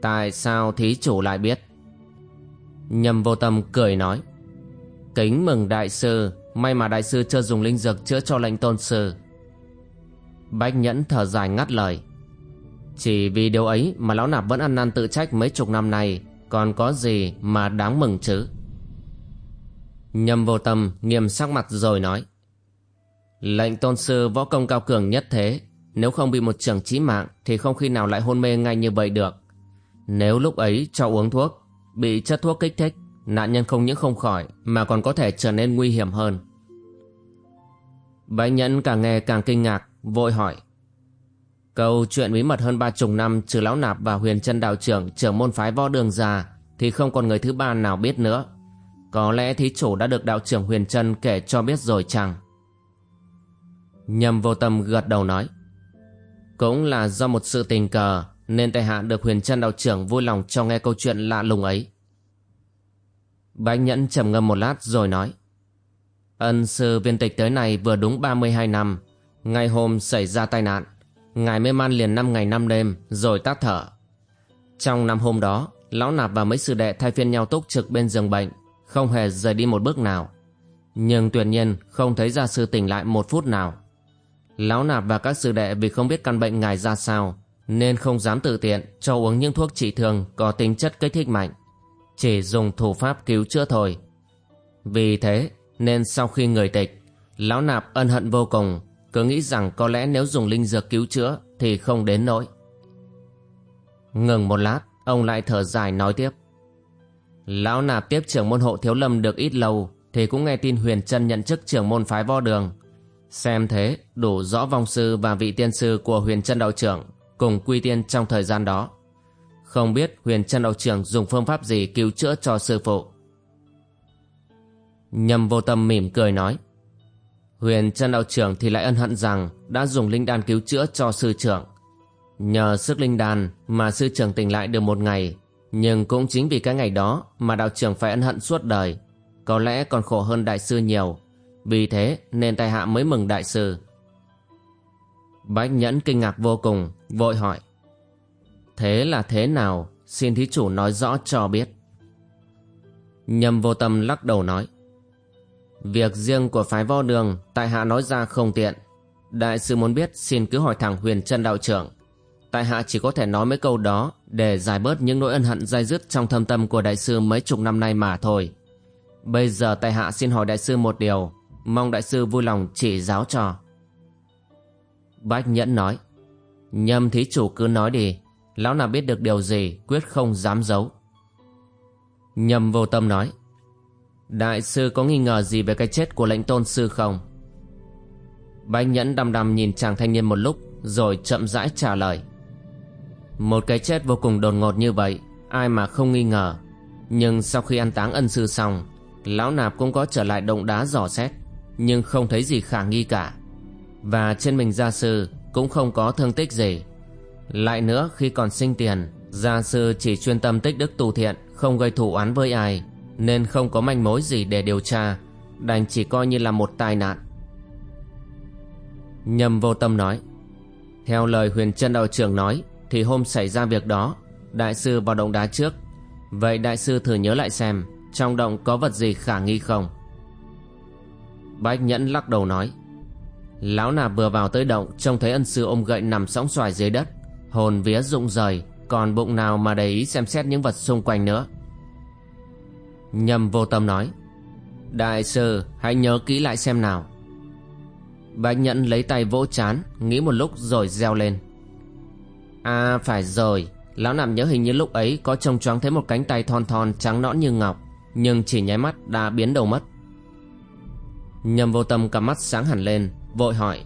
Tại sao thí chủ lại biết? Nhầm vô tâm cười nói, Kính mừng đại sư, May mà đại sư chưa dùng linh dược chữa cho lệnh tôn sư. Bách nhẫn thở dài ngắt lời, Chỉ vì điều ấy mà lão nạp vẫn ăn năn tự trách mấy chục năm nay còn có gì mà đáng mừng chứ? Nhâm vô tâm nghiêm sắc mặt rồi nói, lệnh tôn sư võ công cao cường nhất thế, nếu không bị một trường chí mạng thì không khi nào lại hôn mê ngay như vậy được. Nếu lúc ấy cho uống thuốc, bị chất thuốc kích thích, nạn nhân không những không khỏi mà còn có thể trở nên nguy hiểm hơn. Bạch nhẫn càng nghe càng kinh ngạc, vội hỏi Câu chuyện bí mật hơn ba chục năm trừ lão nạp và huyền chân đạo trưởng trưởng môn phái võ đường già thì không còn người thứ ba nào biết nữa. Có lẽ thí chủ đã được đạo trưởng huyền chân kể cho biết rồi chăng? Nhầm vô tâm gật đầu nói. Cũng là do một sự tình cờ nên tại hạ được huyền chân đạo trưởng vui lòng cho nghe câu chuyện lạ lùng ấy. Bạch nhẫn trầm ngâm một lát rồi nói. Ân sư viên tịch tới này vừa đúng 32 năm, ngày hôm xảy ra tai nạn. Ngài mê man liền năm ngày năm đêm, Rồi tắt thở. Trong năm hôm đó, Lão nạp và mấy sư đệ thay phiên nhau túc trực bên giường bệnh, Không hề rời đi một bước nào. Nhưng tuyệt nhiên không thấy gia sư tỉnh lại một phút nào. Lão nạp và các sư đệ vì không biết căn bệnh ngài ra sao, Nên không dám tự tiện cho uống những thuốc trị thương có tính chất kích thích mạnh. Chỉ dùng thủ pháp cứu chữa thôi. Vì thế, nên sau khi người tịch, Lão nạp ân hận vô cùng cứ nghĩ rằng có lẽ nếu dùng linh dược cứu chữa thì không đến nỗi. Ngừng một lát, ông lại thở dài nói tiếp. Lão nạp tiếp trưởng môn hộ thiếu lâm được ít lâu thì cũng nghe tin huyền chân nhận chức trưởng môn phái võ đường. Xem thế, đủ rõ vong sư và vị tiên sư của huyền chân đạo trưởng cùng quy tiên trong thời gian đó. Không biết huyền chân đạo trưởng dùng phương pháp gì cứu chữa cho sư phụ. nhầm vô tâm mỉm cười nói. Huyền chân đạo trưởng thì lại ân hận rằng đã dùng linh đan cứu chữa cho sư trưởng. Nhờ sức linh đan mà sư trưởng tỉnh lại được một ngày, nhưng cũng chính vì cái ngày đó mà đạo trưởng phải ân hận suốt đời, có lẽ còn khổ hơn đại sư nhiều. Vì thế nên tài hạ mới mừng đại sư. Bách Nhẫn kinh ngạc vô cùng, vội hỏi. Thế là thế nào? Xin thí chủ nói rõ cho biết. Nhâm vô tâm lắc đầu nói. Việc riêng của phái võ đường tại hạ nói ra không tiện. Đại sư muốn biết xin cứ hỏi thẳng huyền chân đạo trưởng. Tại hạ chỉ có thể nói mấy câu đó để giải bớt những nỗi ân hận dai dứt trong thâm tâm của đại sư mấy chục năm nay mà thôi. Bây giờ tại hạ xin hỏi đại sư một điều, mong đại sư vui lòng chỉ giáo cho. Bách Nhẫn nói, nhâm thí chủ cứ nói đi, lão nào biết được điều gì quyết không dám giấu. Nhâm vô tâm nói, đại sư có nghi ngờ gì về cái chết của lãnh tôn sư không? Bách Nhẫn đăm đăm nhìn chàng thanh niên một lúc rồi chậm rãi trả lời. Một cái chết vô cùng đột ngột như vậy, ai mà không nghi ngờ. Nhưng sau khi ăn táng ân sư xong, lão nạp cũng có trở lại động đá dò xét, nhưng không thấy gì khả nghi cả. Và trên mình gia sư cũng không có thương tích gì. Lại nữa khi còn sinh tiền, gia sư chỉ chuyên tâm tích đức tu thiện, không gây thủ án với ai, nên không có manh mối gì để điều tra, đành chỉ coi như là một tai nạn. Nhâm vô tâm nói, theo lời huyền chân đạo trưởng nói, thì hôm xảy ra việc đó, đại sư vào động đá trước. Vậy đại sư thử nhớ lại xem, trong động có vật gì khả nghi không? Bách Nhẫn lắc đầu nói, Lão nạp vừa vào tới động Trông thấy ân sư ôm gậy nằm sóng xoài dưới đất Hồn vía rụng rời Còn bụng nào mà để ý xem xét những vật xung quanh nữa Nhâm vô tâm nói, Đại sư, hãy nhớ kỹ lại xem nào. Bạch nhẫn lấy tay vỗ chán, Nghĩ một lúc rồi reo lên. À phải rồi, Lão nằm nhớ hình như lúc ấy Có trông choáng thấy một cánh tay thon thon trắng nõn như ngọc, Nhưng chỉ nháy mắt đã biến đầu mất. Nhâm vô tâm cặp mắt sáng hẳn lên, Vội hỏi,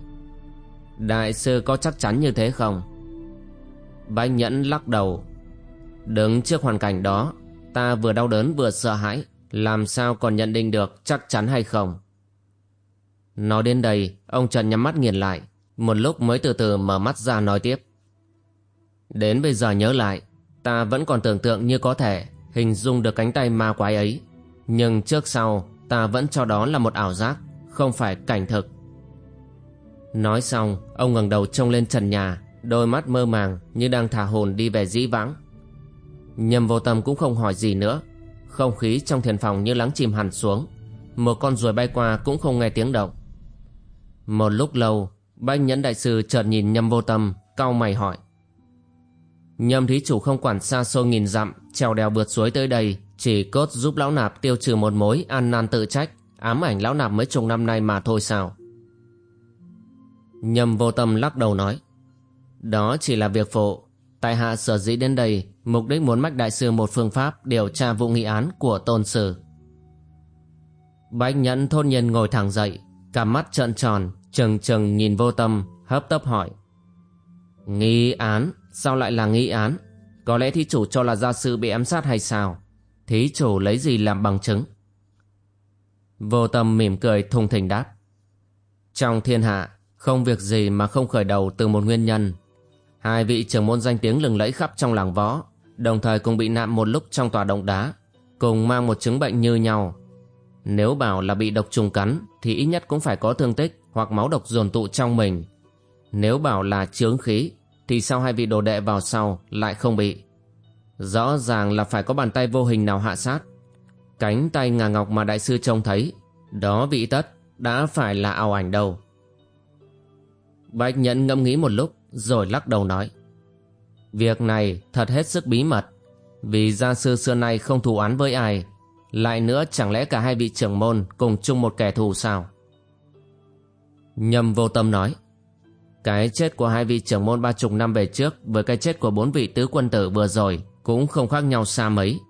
Đại sư có chắc chắn như thế không? Bách nhẫn lắc đầu, Đứng trước hoàn cảnh đó Ta vừa đau đớn vừa sợ hãi, Làm sao còn nhận định được chắc chắn hay không? Nói đến đây, Ông Trần nhắm mắt nghiền lại, Một lúc mới từ từ mở mắt ra nói tiếp. Đến bây giờ nhớ lại, Ta vẫn còn tưởng tượng như có thể Hình dung được cánh tay ma quái ấy, Nhưng trước sau, Ta vẫn cho đó là một ảo giác, Không phải cảnh thực. Nói xong, Ông ngẩng đầu trông lên trần nhà, Đôi mắt mơ màng như đang thả hồn đi về dĩ vãng. Nhầm vô tâm cũng không hỏi gì nữa. Không khí trong thiền phòng như lắng chìm hẳn xuống. Một con ruồi bay qua cũng không nghe tiếng động. Một lúc lâu, Bách nhẫn đại sư chợt nhìn nhâm vô tâm, cau mày hỏi. Nhâm thí chủ không quản xa xôi nghìn dặm, Trèo đèo vượt suối tới đây, Chỉ cốt giúp lão nạp tiêu trừ một mối Ăn nan tự trách, Ám ảnh lão nạp mấy chục năm nay mà thôi sao? Nhâm vô tâm lắc đầu nói. Đó chỉ là việc phụ, Tại hạ sở dĩ đến đây Mục đích muốn mách đại sư một phương pháp Điều tra vụ nghị án của tôn sư. Bách nhẫn thôn nhân ngồi thẳng dậy Cả mắt trợn tròn Trừng trừng nhìn vô tâm Hấp tấp hỏi. Nghi án? Sao lại là nghi án? Có lẽ thí chủ cho là gia sư bị ám sát hay sao? Thí chủ lấy gì làm bằng chứng? Vô tâm mỉm cười thùng thình đáp. Trong thiên hạ không việc gì mà không khởi đầu từ một nguyên nhân. Hai vị trưởng môn danh tiếng lừng lẫy khắp trong làng võ, đồng thời cùng bị nạn một lúc trong tòa động đá, cùng mang một chứng bệnh như nhau. Nếu bảo là bị độc trùng cắn thì ít nhất cũng phải có thương tích hoặc máu độc dồn tụ trong mình. Nếu bảo là chướng khí thì sao hai vị đồ đệ vào sau lại không bị? Rõ ràng là phải có bàn tay vô hình nào hạ sát. Cánh tay ngà ngọc mà đại sư trông thấy, đó vị tất đã phải là ảo ảnh đâu. Bạch Nhẫn ngẫm nghĩ một lúc rồi lắc đầu nói. Việc này thật hết sức bí mật, vì gia sư xưa nay không thù án với ai. Lại nữa chẳng lẽ cả hai vị trưởng môn cùng chung một kẻ thù sao? Nhâm vô tâm nói. Cái chết của hai vị trưởng môn ba chục năm về trước với cái chết của bốn vị tứ quân tử vừa rồi cũng không khác nhau xa mấy.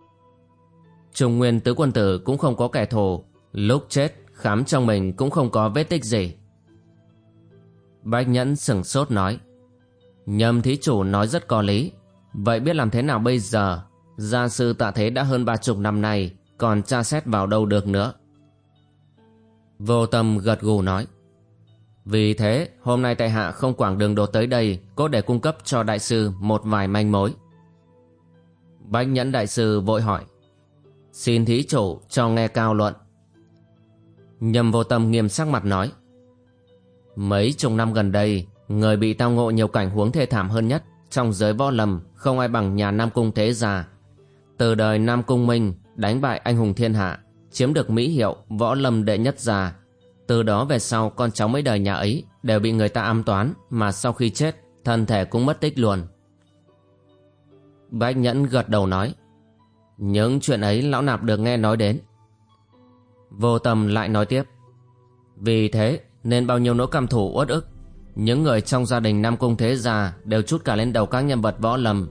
Trung nguyên tứ quân tử cũng không có kẻ thù, lúc chết khám trong mình cũng không có vết tích gì. Bách Nhẫn sừng sốt nói Nhầm thí chủ nói rất có lý. Vậy biết làm thế nào bây giờ? Gia sư tạ thế đã hơn ba chục năm nay Còn tra xét vào đâu được nữa? Vô tâm gật gù nói. Vì thế hôm nay tại hạ không quảng đường đột tới đây Có để cung cấp cho đại sư một vài manh mối. Bách nhẫn đại sư vội hỏi. Xin thí chủ cho nghe cao luận. Nhầm vô tâm nghiêm sắc mặt nói. Mấy chục năm gần đây, người bị tao ngộ nhiều cảnh huống thê thảm hơn nhất trong giới võ lâm không ai bằng nhà Nam Cung Thế già Từ đời Nam Cung Minh đánh bại anh hùng thiên hạ, chiếm được mỹ hiệu võ lâm đệ nhất già Từ đó về sau con cháu mấy đời nhà ấy đều bị người ta ám toán mà sau khi chết thân thể cũng mất tích luôn. Bách Nhẫn gật đầu nói Những chuyện ấy lão nạp được nghe nói đến. Vô tâm lại nói tiếp Vì thế nên bao nhiêu nỗi căm thủ uất ức những người trong gia đình Nam Cung Thế Gia Đều chút cả lên đầu các nhân vật võ lâm.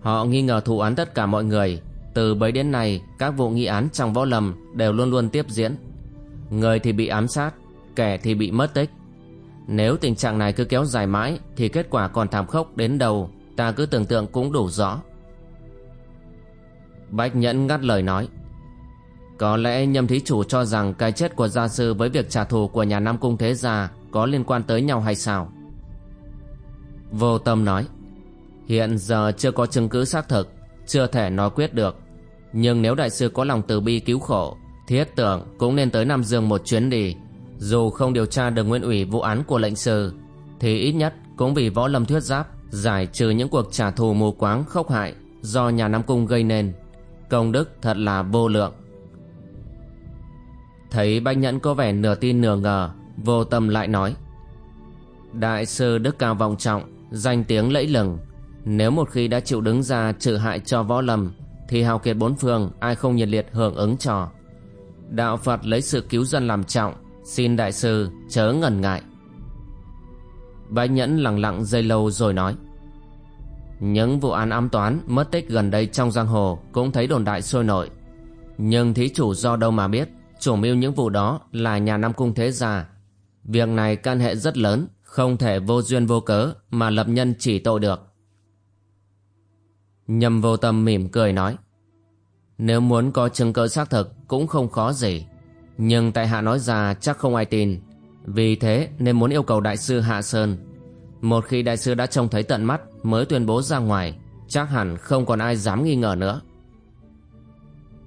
Họ nghi ngờ thụ án tất cả mọi người. Từ bấy đến nay, Các vụ nghi án trong võ lâm Đều luôn luôn tiếp diễn. Người thì bị ám sát, Kẻ thì bị mất tích. Nếu tình trạng này cứ kéo dài mãi, Thì kết quả còn thảm khốc đến đâu, Ta cứ tưởng tượng cũng đủ rõ. Bách Nhẫn ngắt lời nói, Có lẽ nhâm thí chủ cho rằng Cái chết của gia sư với việc trả thù của nhà Nam Cung Thế Gia có liên quan tới nhau hay sao? Vô tâm nói, Hiện giờ chưa có chứng cứ xác thực, Chưa thể nói quyết được. Nhưng nếu đại sư có lòng từ bi cứu khổ, Thiết tưởng cũng nên tới Nam Dương một chuyến đi. Dù không điều tra được nguyên ủy vụ án của lệnh sư, Thì ít nhất cũng vì võ lâm thuyết giáp, Giải trừ những cuộc trả thù mù quáng khốc hại Do nhà Nam Cung gây nên, Công đức thật là vô lượng. Thấy Bách Nhẫn có vẻ nửa tin nửa ngờ Vô tâm lại nói, Đại sư đức cao vọng trọng, Danh tiếng lẫy lừng. Nếu một khi đã chịu đứng ra trừ hại cho võ lâm, Thì hào kiệt bốn phương, Ai không nhiệt liệt hưởng ứng cho. Đạo Phật lấy sự cứu dân làm trọng, Xin đại sư chớ ngần ngại. Bái Nhẫn lặng lặng dây lâu rồi nói, Những vụ án ám toán, mất tích gần đây trong giang hồ cũng thấy đồn đại sôi nổi. Nhưng thí chủ do đâu mà biết, Chủ mưu những vụ đó là nhà Nam Cung Thế Gia Việc này can hệ rất lớn, Không thể vô duyên vô cớ mà lập nhân chỉ tội được. Nhầm vô tâm mỉm cười nói, Nếu muốn có chứng cớ xác thực cũng không khó gì, Nhưng tại hạ nói ra chắc không ai tin. Vì thế nên muốn yêu cầu đại sư Hạ Sơn, Một khi đại sư đã trông thấy tận mắt Mới tuyên bố ra ngoài, Chắc hẳn không còn ai dám nghi ngờ nữa.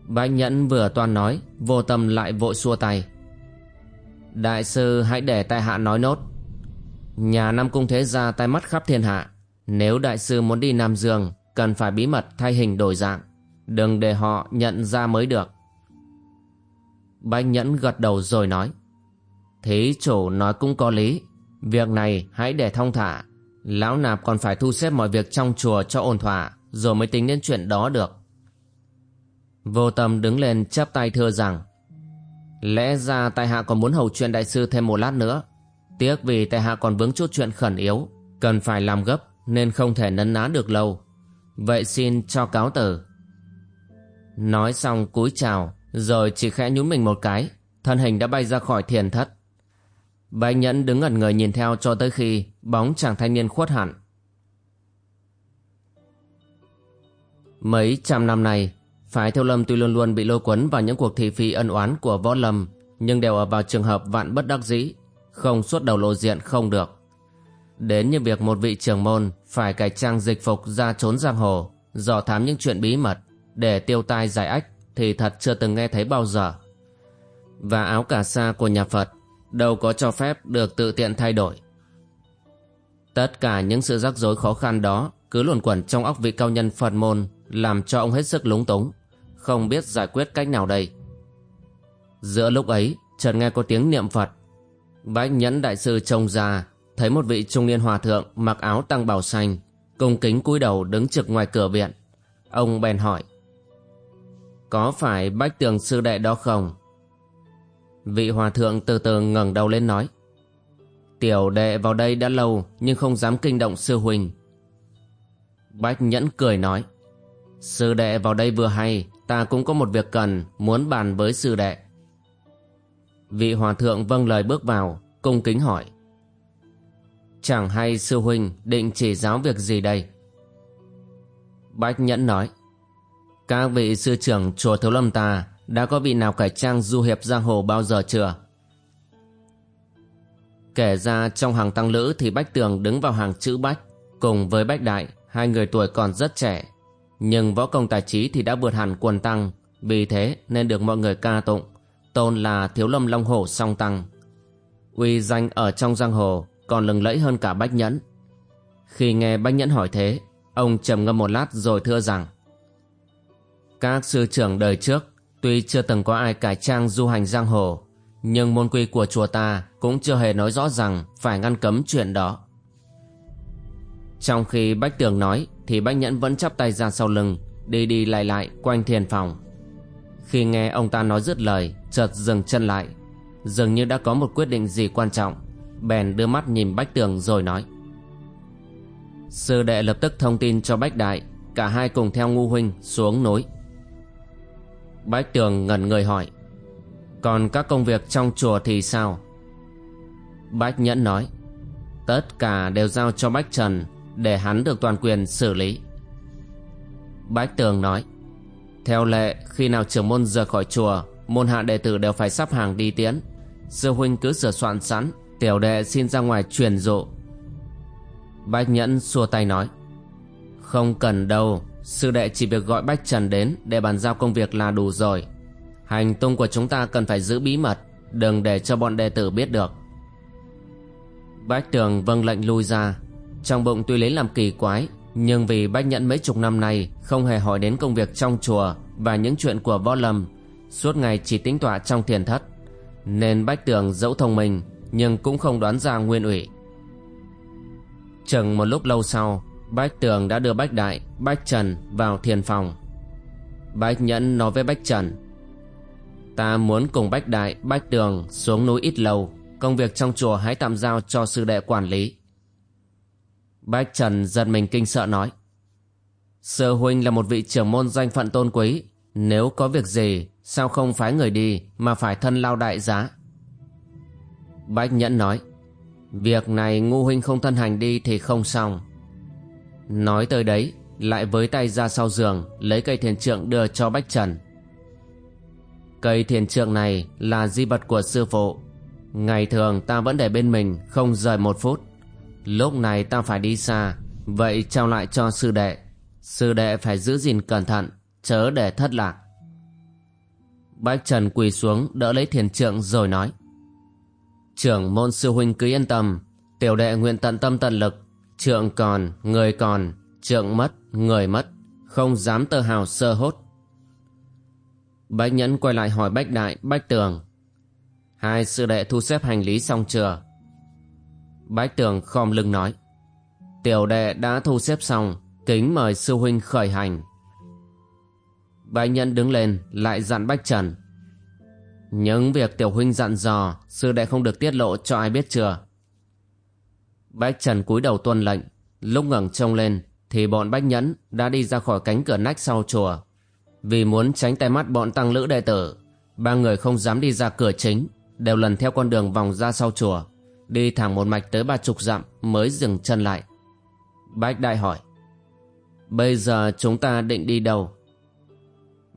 Bạch Nhẫn vừa toan nói, Vô tâm lại vội xua tay. Đại sư, hãy để tại hạ nói nốt. Nhà Nam Cung Thế Gia tai mắt khắp thiên hạ. Nếu đại sư muốn đi Nam Dương, Cần phải bí mật thay hình đổi dạng. Đừng để họ nhận ra mới được. Bạch Nhẫn gật đầu rồi nói. Thí chủ nói cũng có lý. Việc này hãy để thông thả. Lão nạp còn phải thu xếp mọi việc trong chùa cho ổn thỏa, Rồi mới tính đến chuyện đó được. Vô tâm đứng lên chắp tay thưa rằng. Lẽ ra tại hạ còn muốn hầu chuyện đại sư thêm một lát nữa. Tiếc vì tại hạ còn vướng chút chuyện khẩn yếu Cần phải làm gấp Nên không thể nấn ná được lâu. Vậy xin cho cáo tử. Nói xong cúi chào Rồi chỉ khẽ nhún mình một cái Thân hình đã bay ra khỏi thiền thất. Bạch Nhẫn đứng ngẩn người nhìn theo cho tới khi bóng chàng thanh niên khuất hẳn. Mấy trăm năm nay, phái Thiêu Lâm tuy luôn luôn bị lôi cuốn vào những cuộc thị phi ân oán của võ lâm, nhưng đều ở vào trường hợp vạn bất đắc dĩ, không suốt đầu lộ diện không được. Đến như việc một vị trưởng môn phải cải trang dịch phục ra trốn giang hồ, dò thám những chuyện bí mật để tiêu tai giải ách thì thật chưa từng nghe thấy bao giờ. Và áo cà sa của nhà Phật đâu có cho phép được tự tiện thay đổi. Tất cả những sự rắc rối khó khăn đó cứ luồn quẩn trong óc vị cao nhân Phật môn làm cho ông hết sức lúng túng, không biết giải quyết cách nào đây. Giữa lúc ấy, chợt nghe có tiếng niệm Phật. Bách nhẫn đại sư trông ra, thấy một vị trung niên hòa thượng mặc áo tăng bào xanh, cung kính cúi đầu đứng trực ngoài cửa viện. Ông bèn hỏi, có phải bách tường sư đệ đó không? Vị hòa thượng từ từ ngẩng đầu lên nói Tiểu đệ vào đây đã lâu Nhưng không dám kinh động sư huynh Bách nhẫn cười nói Sư đệ vào đây vừa hay Ta cũng có một việc cần Muốn bàn với sư đệ Vị hòa thượng vâng lời bước vào Cung kính hỏi Chẳng hay sư huynh định chỉ giáo việc gì đây Bách nhẫn nói Các vị sư trưởng chùa Thiếu Lâm ta đã có vị nào cải trang du hiệp giang hồ bao giờ chưa? Kể ra trong hàng tăng lữ thì Bách Tường đứng vào hàng chữ Bách cùng với Bách Đại, hai người tuổi còn rất trẻ. Nhưng võ công tài trí thì đã vượt hẳn quần tăng, vì thế nên được mọi người ca tụng, tôn là Thiếu Lâm Long Hổ song tăng. Uy danh ở trong giang hồ còn lừng lẫy hơn cả Bách Nhẫn. Khi nghe Bách Nhẫn hỏi thế, ông trầm ngâm một lát rồi thưa rằng Các sư trưởng đời trước tuy chưa từng có ai cải trang du hành giang hồ, nhưng môn quy của chùa ta cũng chưa hề nói rõ rằng phải ngăn cấm chuyện đó. Trong khi Bách Tường nói thì Bách Nhẫn vẫn chắp tay ra sau lưng, đi đi lại lại quanh thiền phòng. Khi nghe ông ta nói dứt lời, chợt dừng chân lại, dường như đã có một quyết định gì quan trọng, bèn đưa mắt nhìn Bách Tường rồi nói. Sư đệ lập tức thông tin cho Bách Đại, cả hai cùng theo ngu huynh xuống núi. Bách Tường ngẩn người hỏi, còn các công việc trong chùa thì sao? Bách Nhẫn nói, tất cả đều giao cho Bách Trần để hắn được toàn quyền xử lý. Bách Tường nói, Theo lệ, khi nào trưởng môn rời khỏi chùa, Môn hạ đệ tử đều phải sắp hàng đi tiễn. Sư huynh cứ sửa soạn sẵn, Tiểu đệ xin ra ngoài truyền dụ. Bách Nhẫn xua tay nói, Không cần đâu, Sư đệ chỉ việc gọi Bách Trần đến Để bàn giao công việc là đủ rồi. Hành tung của chúng ta cần phải giữ bí mật, Đừng để cho bọn đệ tử biết được. Bách Tường vâng lệnh lui ra. Trong bụng tuy lấy làm kỳ quái, Nhưng vì Bách Nhẫn mấy chục năm nay Không hề hỏi đến công việc trong chùa Và những chuyện của võ lâm, Suốt ngày chỉ tính tọa trong thiền thất, Nên Bách Tường dẫu thông minh Nhưng cũng không đoán ra nguyên ủy. Chừng một lúc lâu sau, Bách Tường đã đưa Bách Đại, Bách Trần vào thiền phòng. Bách Nhẫn nói với Bách Trần, Ta muốn cùng Bách Đại, Bách Tường xuống núi ít lâu, Công việc trong chùa hãy tạm giao cho sư đệ quản lý. Bách Trần giật mình kinh sợ nói. Sư huynh là một vị trưởng môn danh phận tôn quý. Nếu có việc gì, sao không phái người đi mà phải thân lao đại giá? Bách Nhẫn nói. Việc này ngu huynh không thân hành đi thì không xong. Nói tới đấy, lại với tay ra sau giường, lấy cây thiền trượng đưa cho Bách Trần. Cây thiền trượng này là di vật của sư phụ. Ngày thường ta vẫn để bên mình, không rời một phút. Lúc này ta phải đi xa. Vậy trao lại cho sư đệ. Sư đệ phải giữ gìn cẩn thận Chớ để thất lạc. Bách Trần quỳ xuống đỡ lấy thiền trượng rồi nói. Trưởng môn sư huynh cứ yên tâm. Tiểu đệ nguyện tận tâm tận lực. Trượng còn, người còn Trượng mất, người mất. Không dám tơ hào sơ hốt. Bách Nhẫn quay lại hỏi Bách Đại, Bách Tường. Hai sư đệ thu xếp hành lý xong chưa? Bách tường khom lưng nói. Tiểu đệ đã thu xếp xong, Kính mời sư huynh khởi hành. Bách nhân đứng lên, Lại dặn Bách Trần. Những việc tiểu huynh dặn dò, Sư đệ không được tiết lộ cho ai biết chưa? Bách Trần cúi đầu tuân lệnh, Lúc ngẩng trông lên, Thì bọn Bách Nhẫn đã đi ra khỏi cánh cửa nách sau chùa. Vì muốn tránh tay mắt bọn tăng lữ đệ tử, Ba người không dám đi ra cửa chính, Đều lần theo con đường vòng ra sau chùa. Đi thẳng một mạch tới ba chục dặm mới dừng chân lại. Bách Đại hỏi. Bây giờ chúng ta định đi đâu?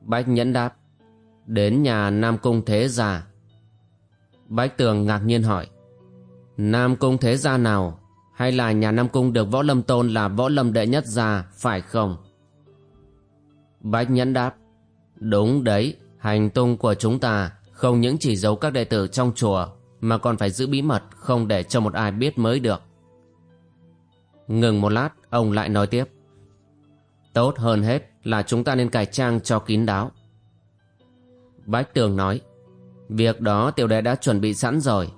Bách Nhẫn đáp. Đến nhà Nam Cung Thế Gia. Bách Tường ngạc nhiên hỏi. Nam Cung Thế Gia nào? Hay là nhà Nam Cung được Võ Lâm Tôn là Võ Lâm Đệ Nhất Gia, phải không? Bách Nhẫn đáp. Đúng đấy, hành tung của chúng ta không những chỉ giấu các đệ tử trong chùa mà còn phải giữ bí mật không để cho một ai biết mới được. Ngừng một lát, ông lại nói tiếp. Tốt hơn hết là chúng ta nên cải trang cho kín đáo. Bách Tường nói, việc đó tiểu đệ đã chuẩn bị sẵn rồi.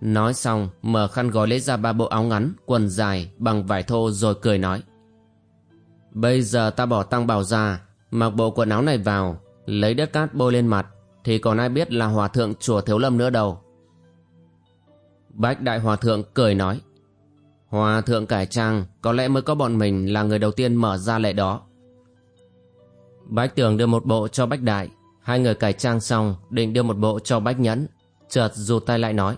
Nói xong, mở khăn gói lấy ra ba bộ áo ngắn, quần dài, bằng vải thô rồi cười nói. Bây giờ ta bỏ tăng bào ra, mặc bộ quần áo này vào, lấy đất cát bôi lên mặt, thì còn ai biết là hòa thượng chùa Thiếu Lâm nữa đâu. Bách Đại Hòa Thượng cười nói, Hòa Thượng cải trang, Có lẽ mới có bọn mình là người đầu tiên mở ra lệ đó. Bách Tường đưa một bộ cho Bách Đại, Hai người cải trang xong, Định đưa một bộ cho Bách Nhẫn, Chợt rụt tay lại nói,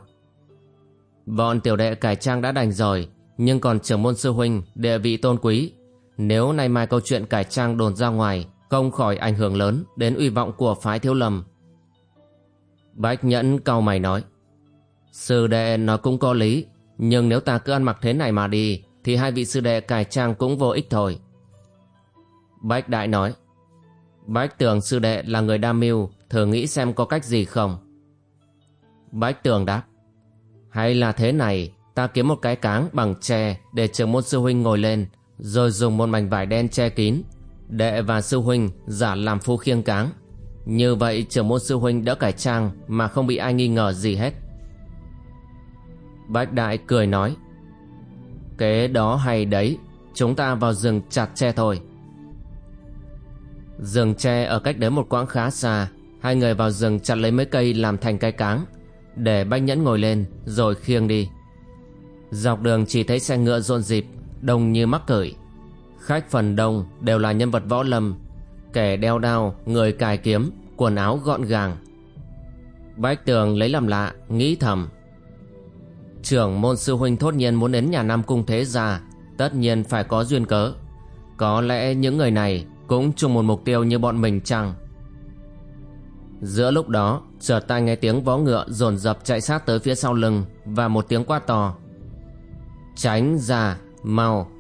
Bọn tiểu đệ cải trang đã đành rồi, Nhưng còn trưởng môn sư huynh, Địa vị tôn quý, Nếu nay mai câu chuyện cải trang đồn ra ngoài, Không khỏi ảnh hưởng lớn Đến uy vọng của phái thiếu lầm Bách Nhẫn cau mày nói Sư đệ nói cũng có lý, Nhưng nếu ta cứ ăn mặc thế này mà đi, Thì hai vị sư đệ cải trang cũng vô ích thôi. Bách Đại nói, Bách tường sư đệ là người đam mưu, Thử nghĩ xem có cách gì không? Bách tường đáp, Hay là thế này, Ta kiếm một cái cáng bằng tre Để trưởng môn sư huynh ngồi lên, Rồi dùng một mảnh vải đen che kín. Đệ và sư huynh giả làm phu khiêng cáng. Như vậy trưởng môn sư huynh đỡ cải trang Mà không bị ai nghi ngờ gì hết. Bách đại cười nói Kế đó hay đấy Chúng ta vào rừng chặt tre thôi. Rừng tre ở cách đấy một quãng khá xa Hai người vào rừng chặt lấy mấy cây làm thành cây cáng Để bách nhẫn ngồi lên Rồi khiêng đi. Dọc đường chỉ thấy xe ngựa rộn dịp, Đông như mắc cởi. Khách phần đông đều là nhân vật võ lâm Kẻ đeo đao, người cài kiếm Quần áo gọn gàng. Bách tường lấy làm lạ Nghĩ thầm Trưởng môn sư huynh thốt nhiên muốn đến nhà Nam Cung Thế Gia, Tất nhiên phải có duyên cớ. Có lẽ những người này Cũng chung một mục tiêu như bọn mình chăng? Giữa lúc đó, chợt tai nghe tiếng vó ngựa dồn dập chạy sát tới phía sau lưng Và một tiếng quát to. Tránh ra, Mau.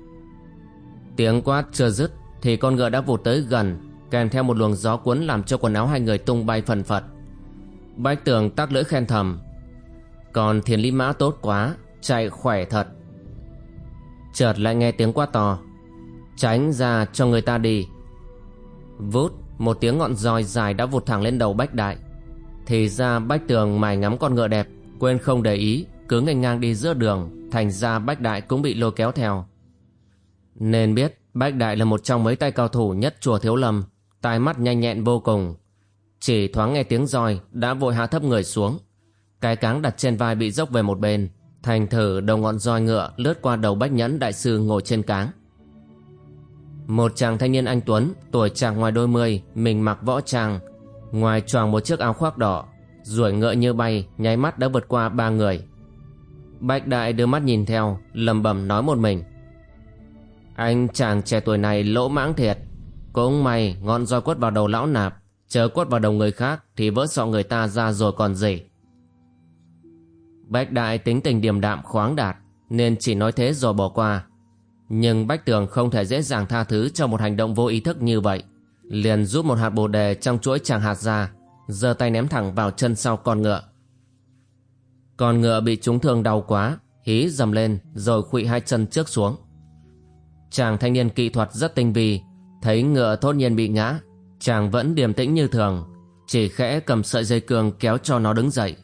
Tiếng quát chưa dứt Thì con ngựa đã vụt tới gần, Kèm theo một luồng gió cuốn làm cho quần áo hai người tung bay phần phật. Bách tường tắc lưỡi khen thầm còn thiền lý mã tốt quá, Chạy khỏe thật. Chợt lại nghe tiếng quát to, Tránh ra cho người ta đi. Vút, Một tiếng ngọn roi dài đã vụt thẳng lên đầu Bách Đại. Thì ra Bách Tường mải ngắm con ngựa đẹp, Quên không để ý, Cứ ngành ngang đi giữa đường, Thành ra Bách Đại cũng bị lôi kéo theo. Nên biết, Bách Đại là một trong mấy tay cao thủ nhất chùa Thiếu Lâm, Tai mắt nhanh nhẹn vô cùng. Chỉ thoáng nghe tiếng roi Đã vội hạ thấp người xuống. Cái cáng đặt trên vai bị dốc về một bên Thành thử đầu ngọn roi ngựa lướt qua đầu bách nhẫn đại sư ngồi trên cáng. Một chàng thanh niên anh Tuấn, tuổi chàng ngoài đôi mươi, mình mặc võ trang. Ngoài choàng một chiếc áo khoác đỏ, ruổi ngựa như bay, nháy mắt đã vượt qua ba người. Bách đại đưa mắt nhìn theo, lầm bầm nói một mình. Anh chàng trẻ tuổi này lỗ mãng thiệt. Cũng may ngọn roi quất vào đầu lão nạp, chờ quất vào đầu người khác thì vỡ sọ người ta ra rồi còn gì. Bách Đại tính tình điềm đạm khoáng đạt nên chỉ nói thế rồi bỏ qua. Nhưng Bách Tường không thể dễ dàng tha thứ cho một hành động vô ý thức như vậy. Liền rút một hạt bồ đề trong chuỗi tràng hạt ra, giơ tay ném thẳng vào chân sau con ngựa. Con ngựa bị trúng thương đau quá, hí dầm lên rồi khuỵ hai chân trước xuống. Chàng thanh niên kỹ thuật rất tinh vi, thấy ngựa thốt nhiên bị ngã, chàng vẫn điềm tĩnh như thường, chỉ khẽ cầm sợi dây cường kéo cho nó đứng dậy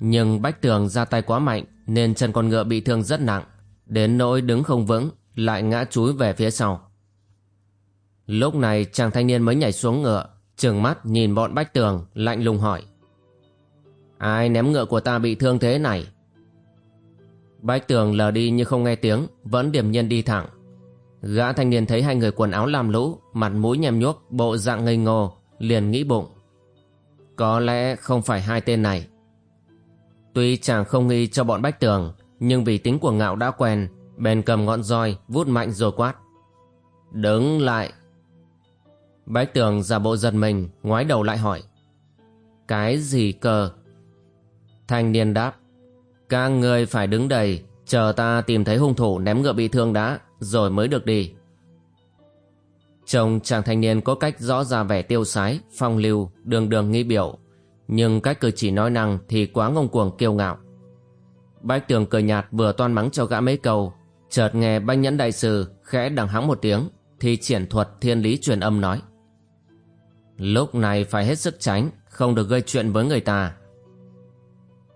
nhưng Bách Tường ra tay quá mạnh nên chân con ngựa bị thương rất nặng, đến nỗi đứng không vững, lại ngã chúi về phía sau. Lúc này chàng thanh niên mới nhảy xuống ngựa, trừng mắt nhìn bọn Bách Tường, lạnh lùng hỏi. Ai ném ngựa của ta bị thương thế này? Bách Tường lờ đi như không nghe tiếng, vẫn điềm nhiên đi thẳng. Gã thanh niên thấy hai người quần áo làm lũ, mặt mũi nhem nhuốc, bộ dạng ngây ngô, liền nghĩ bụng. Có lẽ không phải hai tên này. Tuy chàng không nghi cho bọn bách tường, Nhưng vì tính của ngạo đã quen, Bèn cầm ngọn roi, vút mạnh rồi quát. Đứng lại. Bách tường giả bộ giật mình, Ngoái đầu lại hỏi. Cái gì cơ? Thanh niên đáp. Các người phải đứng đầy Chờ ta tìm thấy hung thủ ném ngựa bị thương đã, Rồi mới được đi. Chồng chàng thanh niên có cách rõ ra vẻ tiêu sái, Phong lưu, Đường đường nghi biểu nhưng cách cử chỉ nói năng thì quá ngông cuồng kiêu ngạo. Bách tường cười nhạt vừa toan mắng cho gã mấy câu, Chợt nghe bách nhẫn đại sư khẽ đằng hắng một tiếng, Thì triển thuật thiên lý truyền âm nói. Lúc này phải hết sức tránh, Không được gây chuyện với người ta.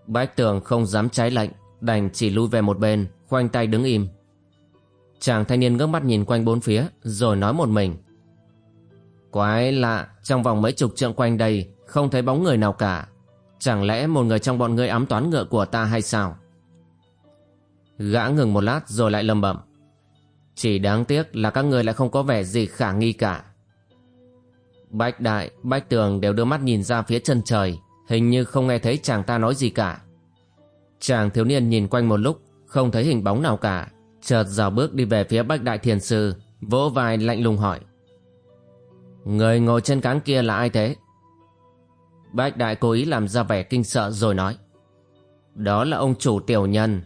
Bách tường không dám trái lệnh, Đành chỉ lui về một bên, Khoanh tay đứng im. Chàng thanh niên ngước mắt nhìn quanh bốn phía, Rồi nói một mình. Quái lạ, Trong vòng mấy chục trượng quanh đây không thấy bóng người nào cả. Chẳng lẽ một người trong bọn ngươi ám toán ngựa của ta hay sao? Gã ngừng một lát rồi lại lầm bẩm. Chỉ đáng tiếc là các người lại không có vẻ gì khả nghi cả. Bách Đại, Bách Tường đều đưa mắt nhìn ra phía chân trời Hình như không nghe thấy chàng ta nói gì cả. Chàng thiếu niên nhìn quanh một lúc Không thấy hình bóng nào cả Chợt dào bước đi về phía Bách Đại Thiền Sư Vỗ vai lạnh lùng hỏi. Người ngồi trên cáng kia là ai thế? Bách đại cố ý làm ra vẻ kinh sợ rồi nói, Đó là ông chủ tiểu nhân.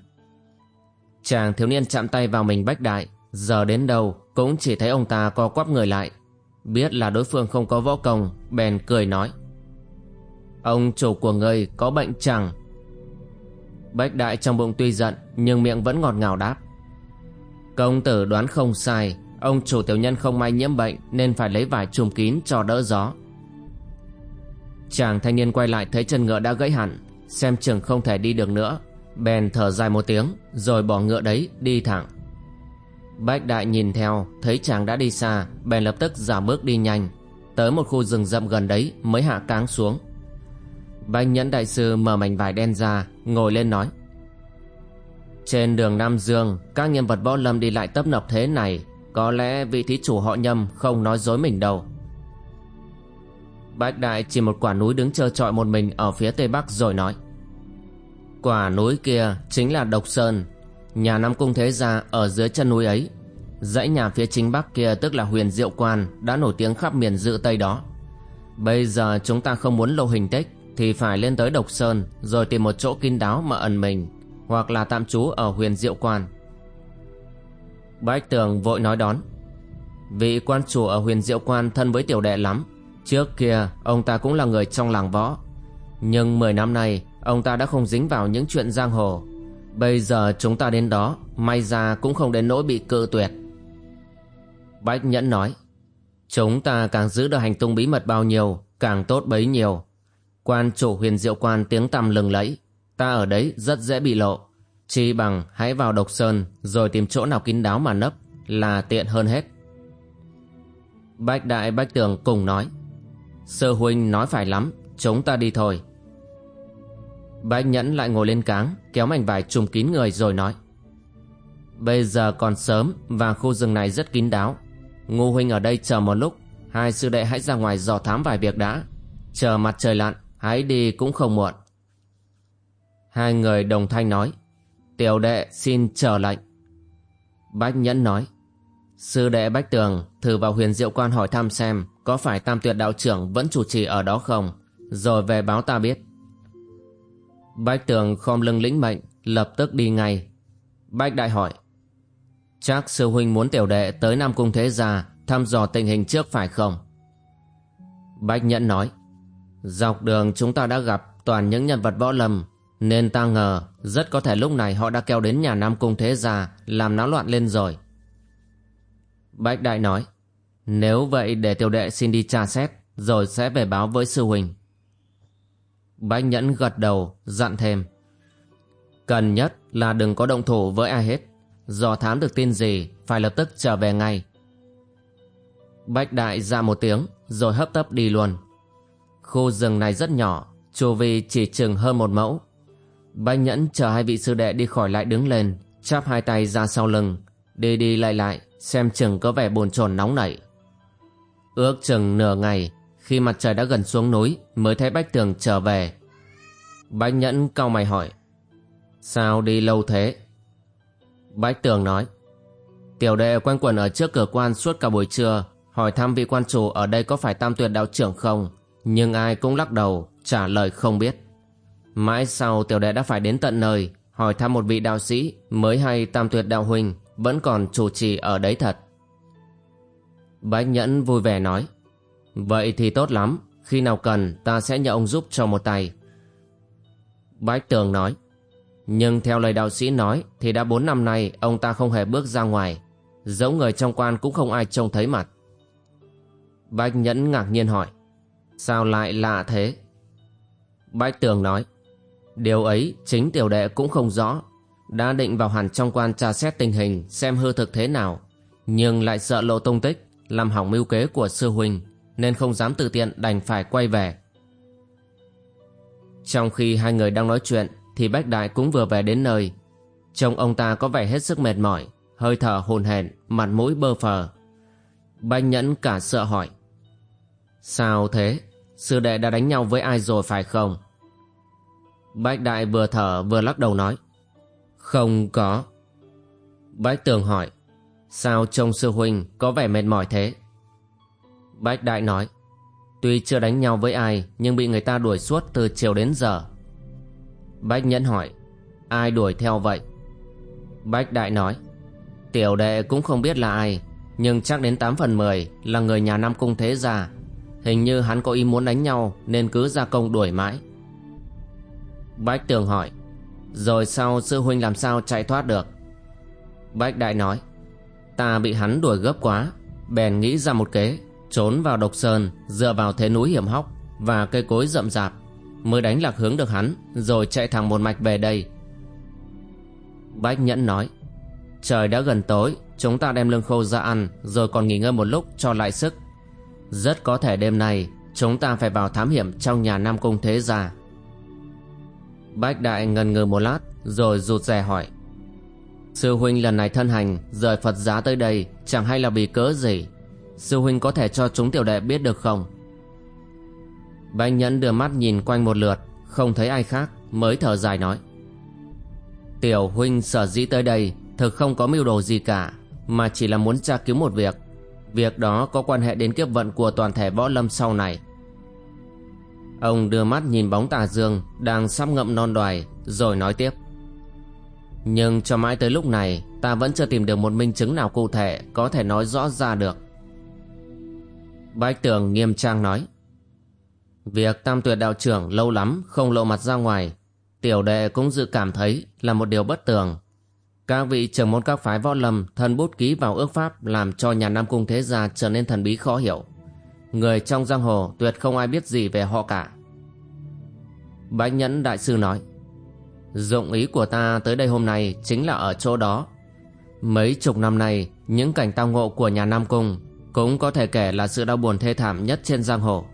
Chàng thiếu niên chạm tay vào mình bách đại, Giờ đến đâu cũng chỉ thấy ông ta co quắp người lại, Biết là đối phương không có võ công, Bèn cười nói, Ông chủ của ngươi có bệnh chẳng? Bách đại trong bụng tuy giận, Nhưng miệng vẫn ngọt ngào đáp, Công tử đoán không sai, Ông chủ tiểu nhân không may nhiễm bệnh Nên phải lấy vải trùm kín cho đỡ gió. Chàng thanh niên quay lại thấy chân ngựa đã gãy hẳn, Xem chừng không thể đi được nữa. Bèn thở dài một tiếng, Rồi bỏ ngựa đấy đi thẳng. Bách đại nhìn theo, Thấy chàng đã đi xa, Bèn lập tức giảm bước đi nhanh, Tới một khu rừng rậm gần đấy Mới hạ cáng xuống. Bách nhẫn đại sư mở mảnh vải đen ra, Ngồi lên nói, Trên đường Nam Dương, Các nhân vật võ lâm đi lại tấp nập thế này, Có lẽ vị thí chủ họ nhâm Không nói dối mình đâu. Bách đại chỉ một quả núi đứng trơ trọi một mình Ở phía tây bắc rồi nói. Quả núi kia chính là Độc Sơn, Nhà năm Cung Thế Gia ở dưới chân núi ấy. Dãy nhà phía chính bắc kia tức là huyền diệu quan Đã nổi tiếng khắp miền dự Tây đó. Bây giờ chúng ta không muốn lộ hình tích Thì phải lên tới Độc Sơn Rồi tìm một chỗ kín đáo mà ẩn mình, Hoặc là tạm trú ở huyền diệu quan. Bách Tường vội nói đón. Vị quan chủ ở huyền diệu quan thân với tiểu đệ lắm Trước kia, ông ta cũng là người trong làng võ. Nhưng 10 năm nay, Ông ta đã không dính vào những chuyện giang hồ. Bây giờ chúng ta đến đó, May ra cũng không đến nỗi bị cự tuyệt. Bách Nhẫn nói, Chúng ta càng giữ được hành tung bí mật bao nhiêu, Càng tốt bấy nhiêu. Quan chủ huyền diệu quan tiếng tăm lừng lẫy, Ta ở đấy rất dễ bị lộ. Chi bằng hãy vào độc sơn, Rồi tìm chỗ nào kín đáo mà nấp, Là tiện hơn hết. Bách Đại Bách Tường cùng nói Sư huynh nói phải lắm, Chúng ta đi thôi. Bách Nhẫn lại ngồi lên cáng, Kéo mảnh vải trùm kín người rồi nói. Bây giờ còn sớm Và khu rừng này rất kín đáo. Ngô huynh ở đây chờ một lúc, Hai sư đệ hãy ra ngoài dò thám vài việc đã. Chờ mặt trời lặn, Hãy đi cũng không muộn. Hai người đồng thanh nói. Tiểu đệ xin chờ lệnh. Bách Nhẫn nói. Sư đệ Bách Tường, Thử vào huyền diệu quan hỏi thăm xem Có phải tam tuyệt đạo trưởng vẫn chủ trì ở đó không? Rồi về báo ta biết. Bách tường khom lưng lĩnh mệnh, Lập tức đi ngay. Bách đại hỏi, Chắc sư huynh muốn tiểu đệ tới Nam Cung Thế Gia Thăm dò tình hình trước phải không? Bách nhẫn nói, Dọc đường chúng ta đã gặp Toàn những nhân vật võ lâm, Nên ta ngờ rất có thể lúc này họ đã kéo đến nhà Nam Cung Thế Gia Làm náo loạn lên rồi. Bách đại nói Nếu vậy để tiểu đệ xin đi tra xét Rồi sẽ về báo với sư huynh Bách Nhẫn gật đầu, dặn thêm. Cần nhất là đừng có động thủ với ai hết. Do thám được tin gì, phải lập tức trở về ngay. Bách Đại ra một tiếng, rồi hấp tấp đi luôn. Khu rừng này rất nhỏ, chu vi chỉ chừng hơn một mẫu. Bách Nhẫn chờ hai vị sư đệ đi khỏi lại đứng lên, chắp hai tay ra sau lưng, đi đi lại lại, xem chừng có vẻ bồn chồn nóng nảy. Ước chừng nửa ngày, khi mặt trời đã gần xuống núi Mới thấy Bách Tường trở về. Bách Nhẫn cau mày hỏi Sao đi lâu thế? Bách Tường nói Tiểu đệ quanh quẩn ở trước cửa quan suốt cả buổi trưa Hỏi thăm vị quan chủ ở đây có phải tam tuyệt đạo trưởng không Nhưng ai cũng lắc đầu Trả lời không biết. Mãi sau tiểu đệ đã phải đến tận nơi Hỏi thăm một vị đạo sĩ Mới hay tam tuyệt đạo huynh vẫn còn chủ trì ở đấy thật Bách Nhẫn vui vẻ nói Vậy thì tốt lắm, khi nào cần ta sẽ nhờ ông giúp cho một tay. Bách Tường nói, nhưng theo lời đạo sĩ nói thì đã bốn năm nay ông ta không hề bước ra ngoài, giống người trong quan cũng không ai trông thấy mặt. Bách Nhẫn ngạc nhiên hỏi, sao lại lạ thế? Bách Tường nói, điều ấy chính tiểu đệ cũng không rõ, đã định vào hẳn trong quan tra xét tình hình xem hư thực thế nào, nhưng lại sợ lộ tung tích, làm hỏng mưu kế của sư huynh nên không dám tự tiện đành phải quay về. Trong khi hai người đang nói chuyện thì Bách Đại cũng vừa về đến nơi. Trông ông ta có vẻ hết sức mệt mỏi, hơi thở hồn hển, mặt mũi bơ phờ. Bách Nhẫn cả sợ hỏi. Sao thế? Sư đệ đã đánh nhau với ai rồi phải không? Bách Đại vừa thở vừa lắc đầu nói. Không có. Bách Tường hỏi. Sao trông sư huynh có vẻ mệt mỏi thế? Bách Đại nói, Tuy chưa đánh nhau với ai, Nhưng bị người ta đuổi suốt từ chiều đến giờ Bách Nhẫn hỏi, Ai đuổi theo vậy Bách Đại nói, Tiểu đệ cũng không biết là ai, Nhưng chắc đến 8 phần 10 là người nhà Nam Cung Thế Gia Hình như hắn có ý muốn đánh nhau, Nên cứ ra công đuổi mãi Bách Tường hỏi rồi sau sư huynh làm sao chạy thoát được? Bách Đại nói, Ta bị hắn đuổi gấp quá, Bèn nghĩ ra một kế, Trốn vào độc sơn, Dựa vào thế núi hiểm hóc Và cây cối rậm rạp, Mới đánh lạc hướng được hắn, Rồi chạy thẳng một mạch về đây. Bách Nhẫn nói, Trời đã gần tối, Chúng ta đem lương khô ra ăn, Rồi còn nghỉ ngơi một lúc cho lại sức. Rất có thể đêm nay, Chúng ta phải vào thám hiểm trong nhà Nam Cung Thế Gia. Bách Đại ngần ngừ một lát, Rồi rụt rè hỏi. Sư huynh lần này thân hành, Rời Phật giá tới đây, Chẳng hay là vì cớ gì? Sư huynh có thể cho chúng tiểu đệ biết được không? Bách Nhẫn đưa mắt nhìn quanh một lượt, Không thấy ai khác, Mới thở dài nói. Tiểu huynh sở dĩ tới đây, Thực không có mưu đồ gì cả, Mà chỉ là muốn tra cứu một việc. Việc đó có quan hệ đến kiếp vận của toàn thể võ lâm sau này. Ông đưa mắt nhìn bóng tà dương Đang sắp ngậm non đoài, Rồi nói tiếp. Nhưng cho mãi tới lúc này, Ta vẫn chưa tìm được một minh chứng nào cụ thể Có thể nói rõ ra được. Bách tường nghiêm trang nói, Việc tam tuyệt đạo trưởng lâu lắm Không lộ mặt ra ngoài, Tiểu đệ cũng dự cảm thấy Là một điều bất tường. Các vị trưởng môn các phái võ lâm thân bút ký vào ước pháp làm cho nhà Nam Cung Thế Gia trở nên thần bí khó hiểu. Người trong giang hồ tuyệt không ai biết gì về họ cả. Bách Nhẫn Đại Sư nói Dụng ý của ta tới đây hôm nay chính là ở chỗ đó. Mấy chục năm nay, những cảnh tao ngộ của nhà Nam Cung cũng có thể kể là sự đau buồn thê thảm nhất trên giang hồ.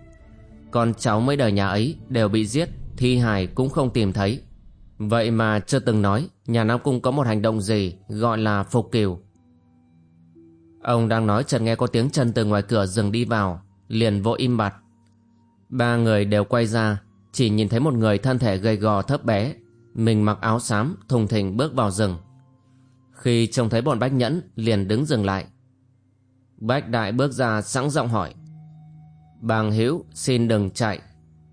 Con cháu mấy đời nhà ấy đều bị giết, thi hài cũng không tìm thấy. Vậy mà chưa từng nói nhà Nam Cung có một hành động gì gọi là phục kiều. Ông đang nói chợt nghe có tiếng chân từ ngoài cửa dừng đi vào, liền vội im bặt. Ba người đều quay ra, chỉ nhìn thấy một người thân thể gầy gò thấp bé, mình mặc áo xám thùng thình bước vào rừng. Khi trông thấy bọn Bách Nhẫn liền đứng dừng lại. Bách Đại bước ra sẵn giọng hỏi. Bàng Hữu xin đừng chạy.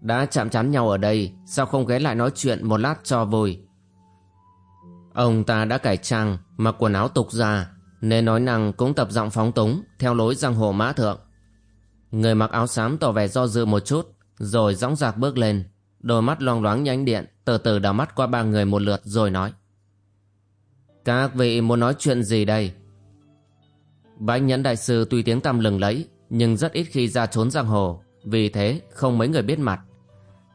Đã chạm chán nhau ở đây Sao không ghé lại nói chuyện một lát cho vui Ông ta đã cải trang Mặc quần áo tục ra Nên nói năng cũng tập giọng phóng túng Theo lối giang hồ mã thượng Người mặc áo xám tỏ vẻ do dự một chút, Rồi dõng dạc bước lên. Đôi mắt loang loáng nhánh điện, Từ từ đảo mắt qua ba người một lượt, rồi nói. Các vị muốn nói chuyện gì đây? Bách nhẫn đại sư tuy tiếng tăm lừng lẫy, Nhưng rất ít khi ra trốn giang hồ, Vì thế không mấy người biết mặt.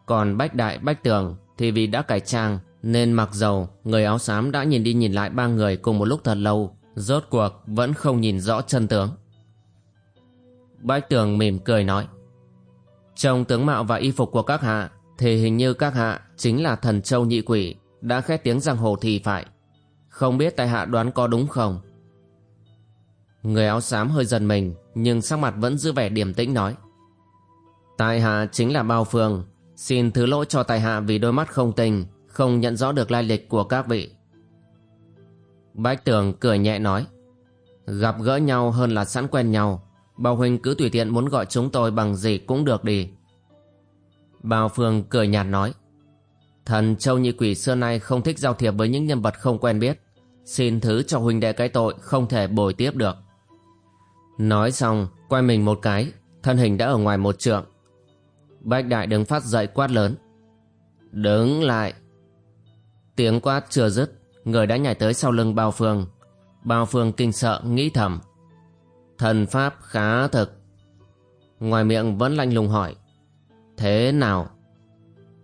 Còn Bách Đại, Bách Tường thì vì đã cải trang nên mặc dầu người áo xám đã nhìn đi nhìn lại ba người cùng một lúc thật lâu, rốt cuộc vẫn không nhìn rõ chân tướng. Bách Tường mỉm cười nói Trong tướng mạo và y phục của các hạ thì hình như các hạ chính là thần châu nhị quỷ đã khét tiếng giang hồ thì phải. Không biết tại hạ đoán có đúng không? Người áo xám hơi dần mình, nhưng sắc mặt vẫn giữ vẻ điềm tĩnh nói Tại hạ chính là Bao Phương, Xin thứ lỗi cho tài hạ vì đôi mắt không tình, Không nhận rõ được lai lịch của các vị Bách tường cười nhẹ nói Gặp gỡ nhau hơn là sẵn quen nhau Bao huynh cứ tùy tiện muốn gọi chúng tôi bằng gì cũng được đi. Bao phương cười nhạt nói, Thần châu nhị quỷ xưa nay không thích giao thiệp với những nhân vật không quen biết. Xin thứ cho huynh đệ cái tội không thể bồi tiếp được. Nói xong, quay mình một cái, Thân hình đã ở ngoài một trượng. Bách đại đứng phát dậy quát lớn, Đứng lại. Tiếng quát chưa dứt, Người đã nhảy tới sau lưng bao phương. Bao phương kinh sợ, nghĩ thầm Thần pháp khá thực Ngoài miệng vẫn lạnh lùng hỏi Thế nào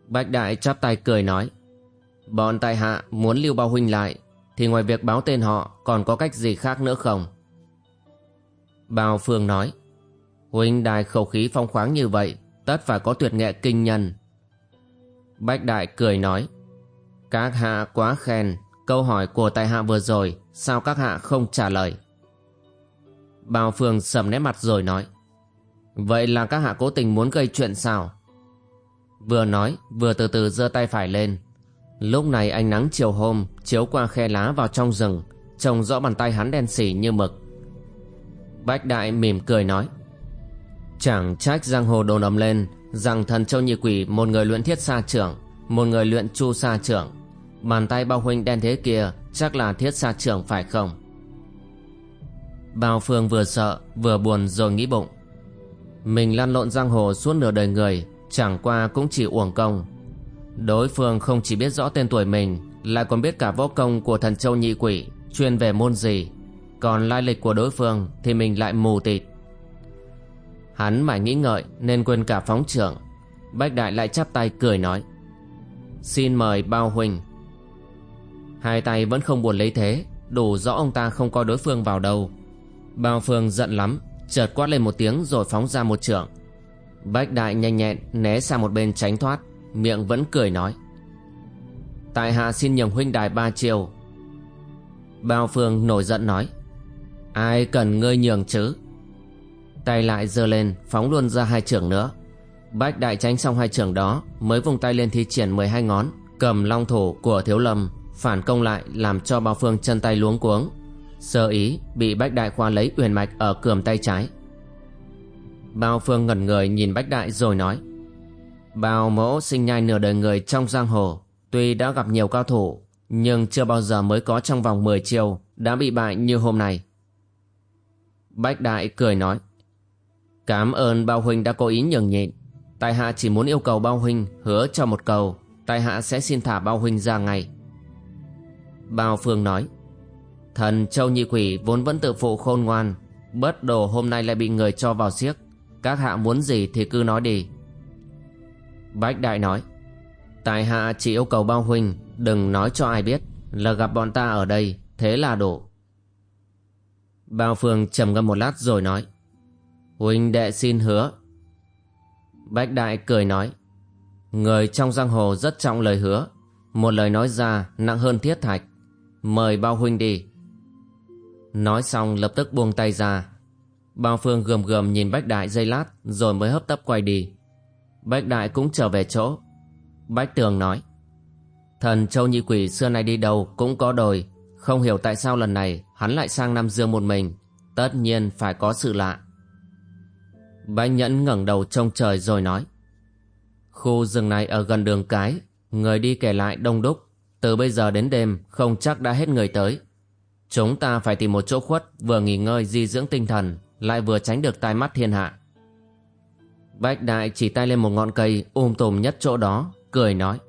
Bách đại chắp tay cười nói Bọn tại hạ muốn lưu bao huynh lại Thì ngoài việc báo tên họ Còn có cách gì khác nữa không Bao phương nói Huynh đài khẩu khí phong khoáng như vậy tất phải có tuyệt nghệ kinh nhân. Bách Đại cười nói, các hạ quá khen, câu hỏi của tại hạ vừa rồi, sao các hạ không trả lời? Bào Phương sầm nét mặt rồi nói, vậy là các hạ cố tình muốn gây chuyện sao? Vừa nói, vừa từ từ giơ tay phải lên. Lúc này ánh nắng chiều hôm chiếu qua khe lá vào trong rừng, trông rõ bàn tay hắn đen xỉ như mực. Bách Đại mỉm cười nói, Chẳng trách giang hồ đồn ầm lên rằng thần châu nhị quỷ một người luyện thiết sa trưởng, một người luyện chu sa trưởng. Bàn tay bao huynh đen thế kia chắc là thiết sa trưởng phải không? Bao Phương vừa sợ, vừa buồn rồi nghĩ bụng. Mình lăn lộn giang hồ suốt nửa đời người, Chẳng qua cũng chỉ uổng công. Đối phương không chỉ biết rõ tên tuổi mình, Lại còn biết cả võ công của thần châu nhị quỷ, Chuyên về môn gì. Còn lai lịch của đối phương Thì mình lại mù tịt. Hắn mãi nghĩ ngợi nên quên cả phóng trưởng. Bách Đại lại chắp tay cười nói, Xin mời bao huynh Hai tay vẫn không buồn lấy thế, Đủ rõ ông ta không coi đối phương vào đâu. Bao phương giận lắm, Chợt quát lên một tiếng rồi phóng ra một trưởng Bách Đại nhanh nhẹn né sang một bên tránh thoát, Miệng vẫn cười nói. Tại hạ xin nhường huynh đài ba chiều. Bao phương nổi giận nói. Ai cần ngươi nhường chứ? Tay lại giơ lên, phóng luôn ra hai trưởng nữa. Bách đại tránh xong hai trưởng đó, Mới vùng tay lên thi triển 12 ngón, Cầm long thủ của thiếu lâm, Phản công lại, làm cho bao phương chân tay luống cuống. Sơ ý, bị bách đại khoa lấy uyển mạch ở cườm tay trái. Bao phương ngẩn người nhìn bách đại rồi nói, Bao mẫu sinh nhai nửa đời người trong giang hồ, Tuy đã gặp nhiều cao thủ, Nhưng chưa bao giờ mới có trong vòng 10 chiều Đã bị bại như hôm nay. Bách đại cười nói, Cảm ơn bao huynh đã cố ý nhường nhịn. Tại hạ chỉ muốn yêu cầu bao huynh hứa cho một cầu, Tại hạ sẽ xin thả bao huynh ra ngay. Bao phương nói Thần châu nhị quỷ vốn vẫn tự phụ khôn ngoan, Bất đồ hôm nay lại bị người cho vào siếc. Các hạ muốn gì thì cứ nói đi. Bách đại nói tài hạ chỉ yêu cầu bao huynh Đừng nói cho ai biết Là gặp bọn ta ở đây, Thế là đủ. Bao phương trầm ngâm một lát rồi nói, Huynh đệ xin hứa. Bách đại cười nói, Người trong giang hồ rất trọng lời hứa, Một lời nói ra nặng hơn thiết thạch. Mời bao huynh đi. Nói xong lập tức buông tay ra. Bao phương gườm gườm nhìn Bách Đại dây lát Rồi mới hấp tấp quay đi. Bách Đại cũng trở về chỗ. Bách Tường nói, Thần Châu Nhị Quỷ xưa nay đi đâu cũng có đồi. Không hiểu tại sao lần này Hắn lại sang Nam Dương một mình. Tất nhiên phải có sự lạ. Bách Nhẫn ngẩng đầu trông trời rồi nói, Khu rừng này ở gần đường cái, Người đi kể lại đông đúc. Từ bây giờ đến đêm Không chắc đã hết người tới. Chúng ta phải tìm một chỗ khuất, Vừa nghỉ ngơi, di dưỡng tinh thần, Lại vừa tránh được tai mắt thiên hạ. Bách đại chỉ tay lên một ngọn cây Um tùm nhất chỗ đó, Cười nói.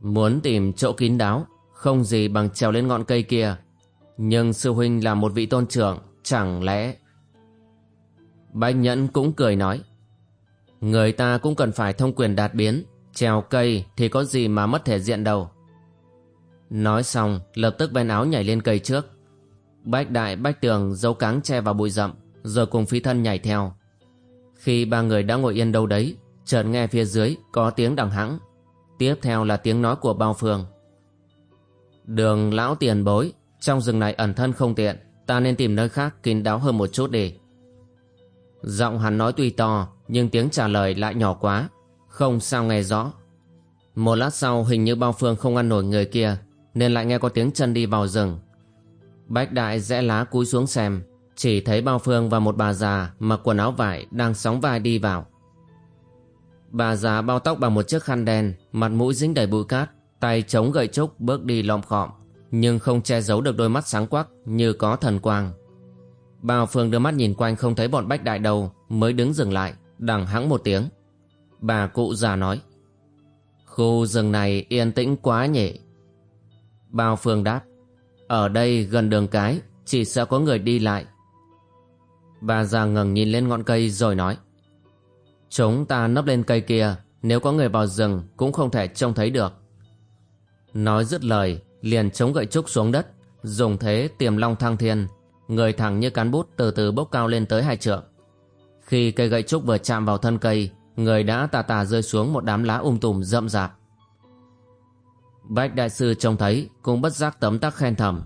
Muốn tìm chỗ kín đáo, Không gì bằng trèo lên ngọn cây kia. Nhưng sư huynh là một vị tôn trưởng, Chẳng lẽ? Bách nhẫn cũng cười nói. Người ta cũng cần phải thông quyền đạt biến, Trèo cây thì có gì mà mất thể diện đâu. Nói xong, lập tức bên áo nhảy lên cây trước. Bách đại, bách tường giấu cáng che vào bụi rậm, Rồi cùng phi thân nhảy theo. Khi ba người đã ngồi yên đâu đấy, Chợt nghe phía dưới có tiếng đằng hãng Tiếp theo là tiếng nói của bao phương. Đường lão tiền bối, Trong rừng này ẩn thân không tiện, Ta nên tìm nơi khác kín đáo hơn một chút để Giọng hắn nói tuy to, Nhưng tiếng trả lời lại nhỏ quá, Không sao nghe rõ. Một lát sau, hình như bao phương không ăn nổi người kia nên lại nghe có tiếng chân đi vào rừng. Bách đại rẽ lá cúi xuống xem, chỉ thấy bao phương và một bà già mặc quần áo vải đang sóng vai đi vào. Bà già bao tóc bằng một chiếc khăn đen, mặt mũi dính đầy bụi cát, tay chống gậy trúc bước đi lom khọm, nhưng không che giấu được đôi mắt sáng quắc như có thần quang. Bao phương đưa mắt nhìn quanh không thấy bọn bách đại đâu, mới đứng dừng lại, đằng hắng một tiếng. Bà cụ già nói, khu rừng này yên tĩnh quá nhỉ. Bao Phương đáp, Ở đây gần đường cái, Chỉ sợ có người đi lại. Bà già ngẩng nhìn lên ngọn cây rồi nói, Chúng ta nấp lên cây kia, Nếu có người vào rừng Cũng không thể trông thấy được. Nói dứt lời, Liền chống gậy trúc xuống đất, Dùng thế tiềm long thăng thiên, Người thẳng như cán bút từ từ bốc cao lên tới hai trượng. Khi cây gậy trúc vừa chạm vào thân cây, Người đã tà tà rơi xuống một đám lá um tùm rậm rạp. Bách đại sư trông thấy, cũng bất giác tấm tắc khen thầm.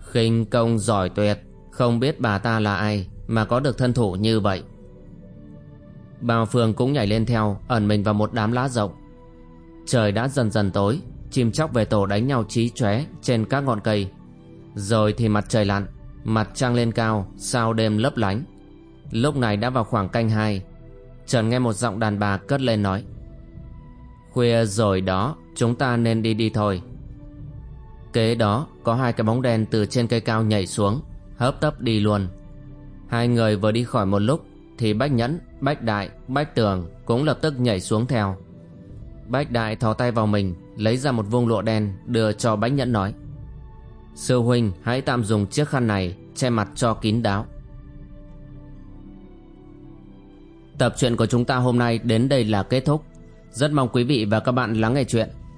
Khinh công giỏi tuyệt, Không biết bà ta là ai Mà có được thân thủ như vậy. Bao phương cũng nhảy lên theo, Ẩn mình vào một đám lá rộng. Trời đã dần dần tối, Chim chóc về tổ đánh nhau trí chóe Trên các ngọn cây. Rồi thì mặt trời lặn, Mặt trăng lên cao, Sao đêm lấp lánh. Lúc này đã vào khoảng canh hai Trần nghe một giọng đàn bà cất lên nói. Khuya rồi đó Chúng ta nên đi đi thôi. Kế đó có hai cái bóng đen từ trên cây cao nhảy xuống hấp tấp đi luôn. Hai người vừa đi khỏi một lúc Thì Bách Nhẫn, Bách Đại, Bách Tường Cũng lập tức nhảy xuống theo. Bách Đại thò tay vào mình Lấy ra một vuông lụa đen Đưa cho Bách Nhẫn nói Sư huynh hãy tạm dùng chiếc khăn này Che mặt cho kín đáo. Tập truyện của chúng ta hôm nay đến đây là kết thúc. Rất mong quý vị và các bạn lắng nghe chuyện.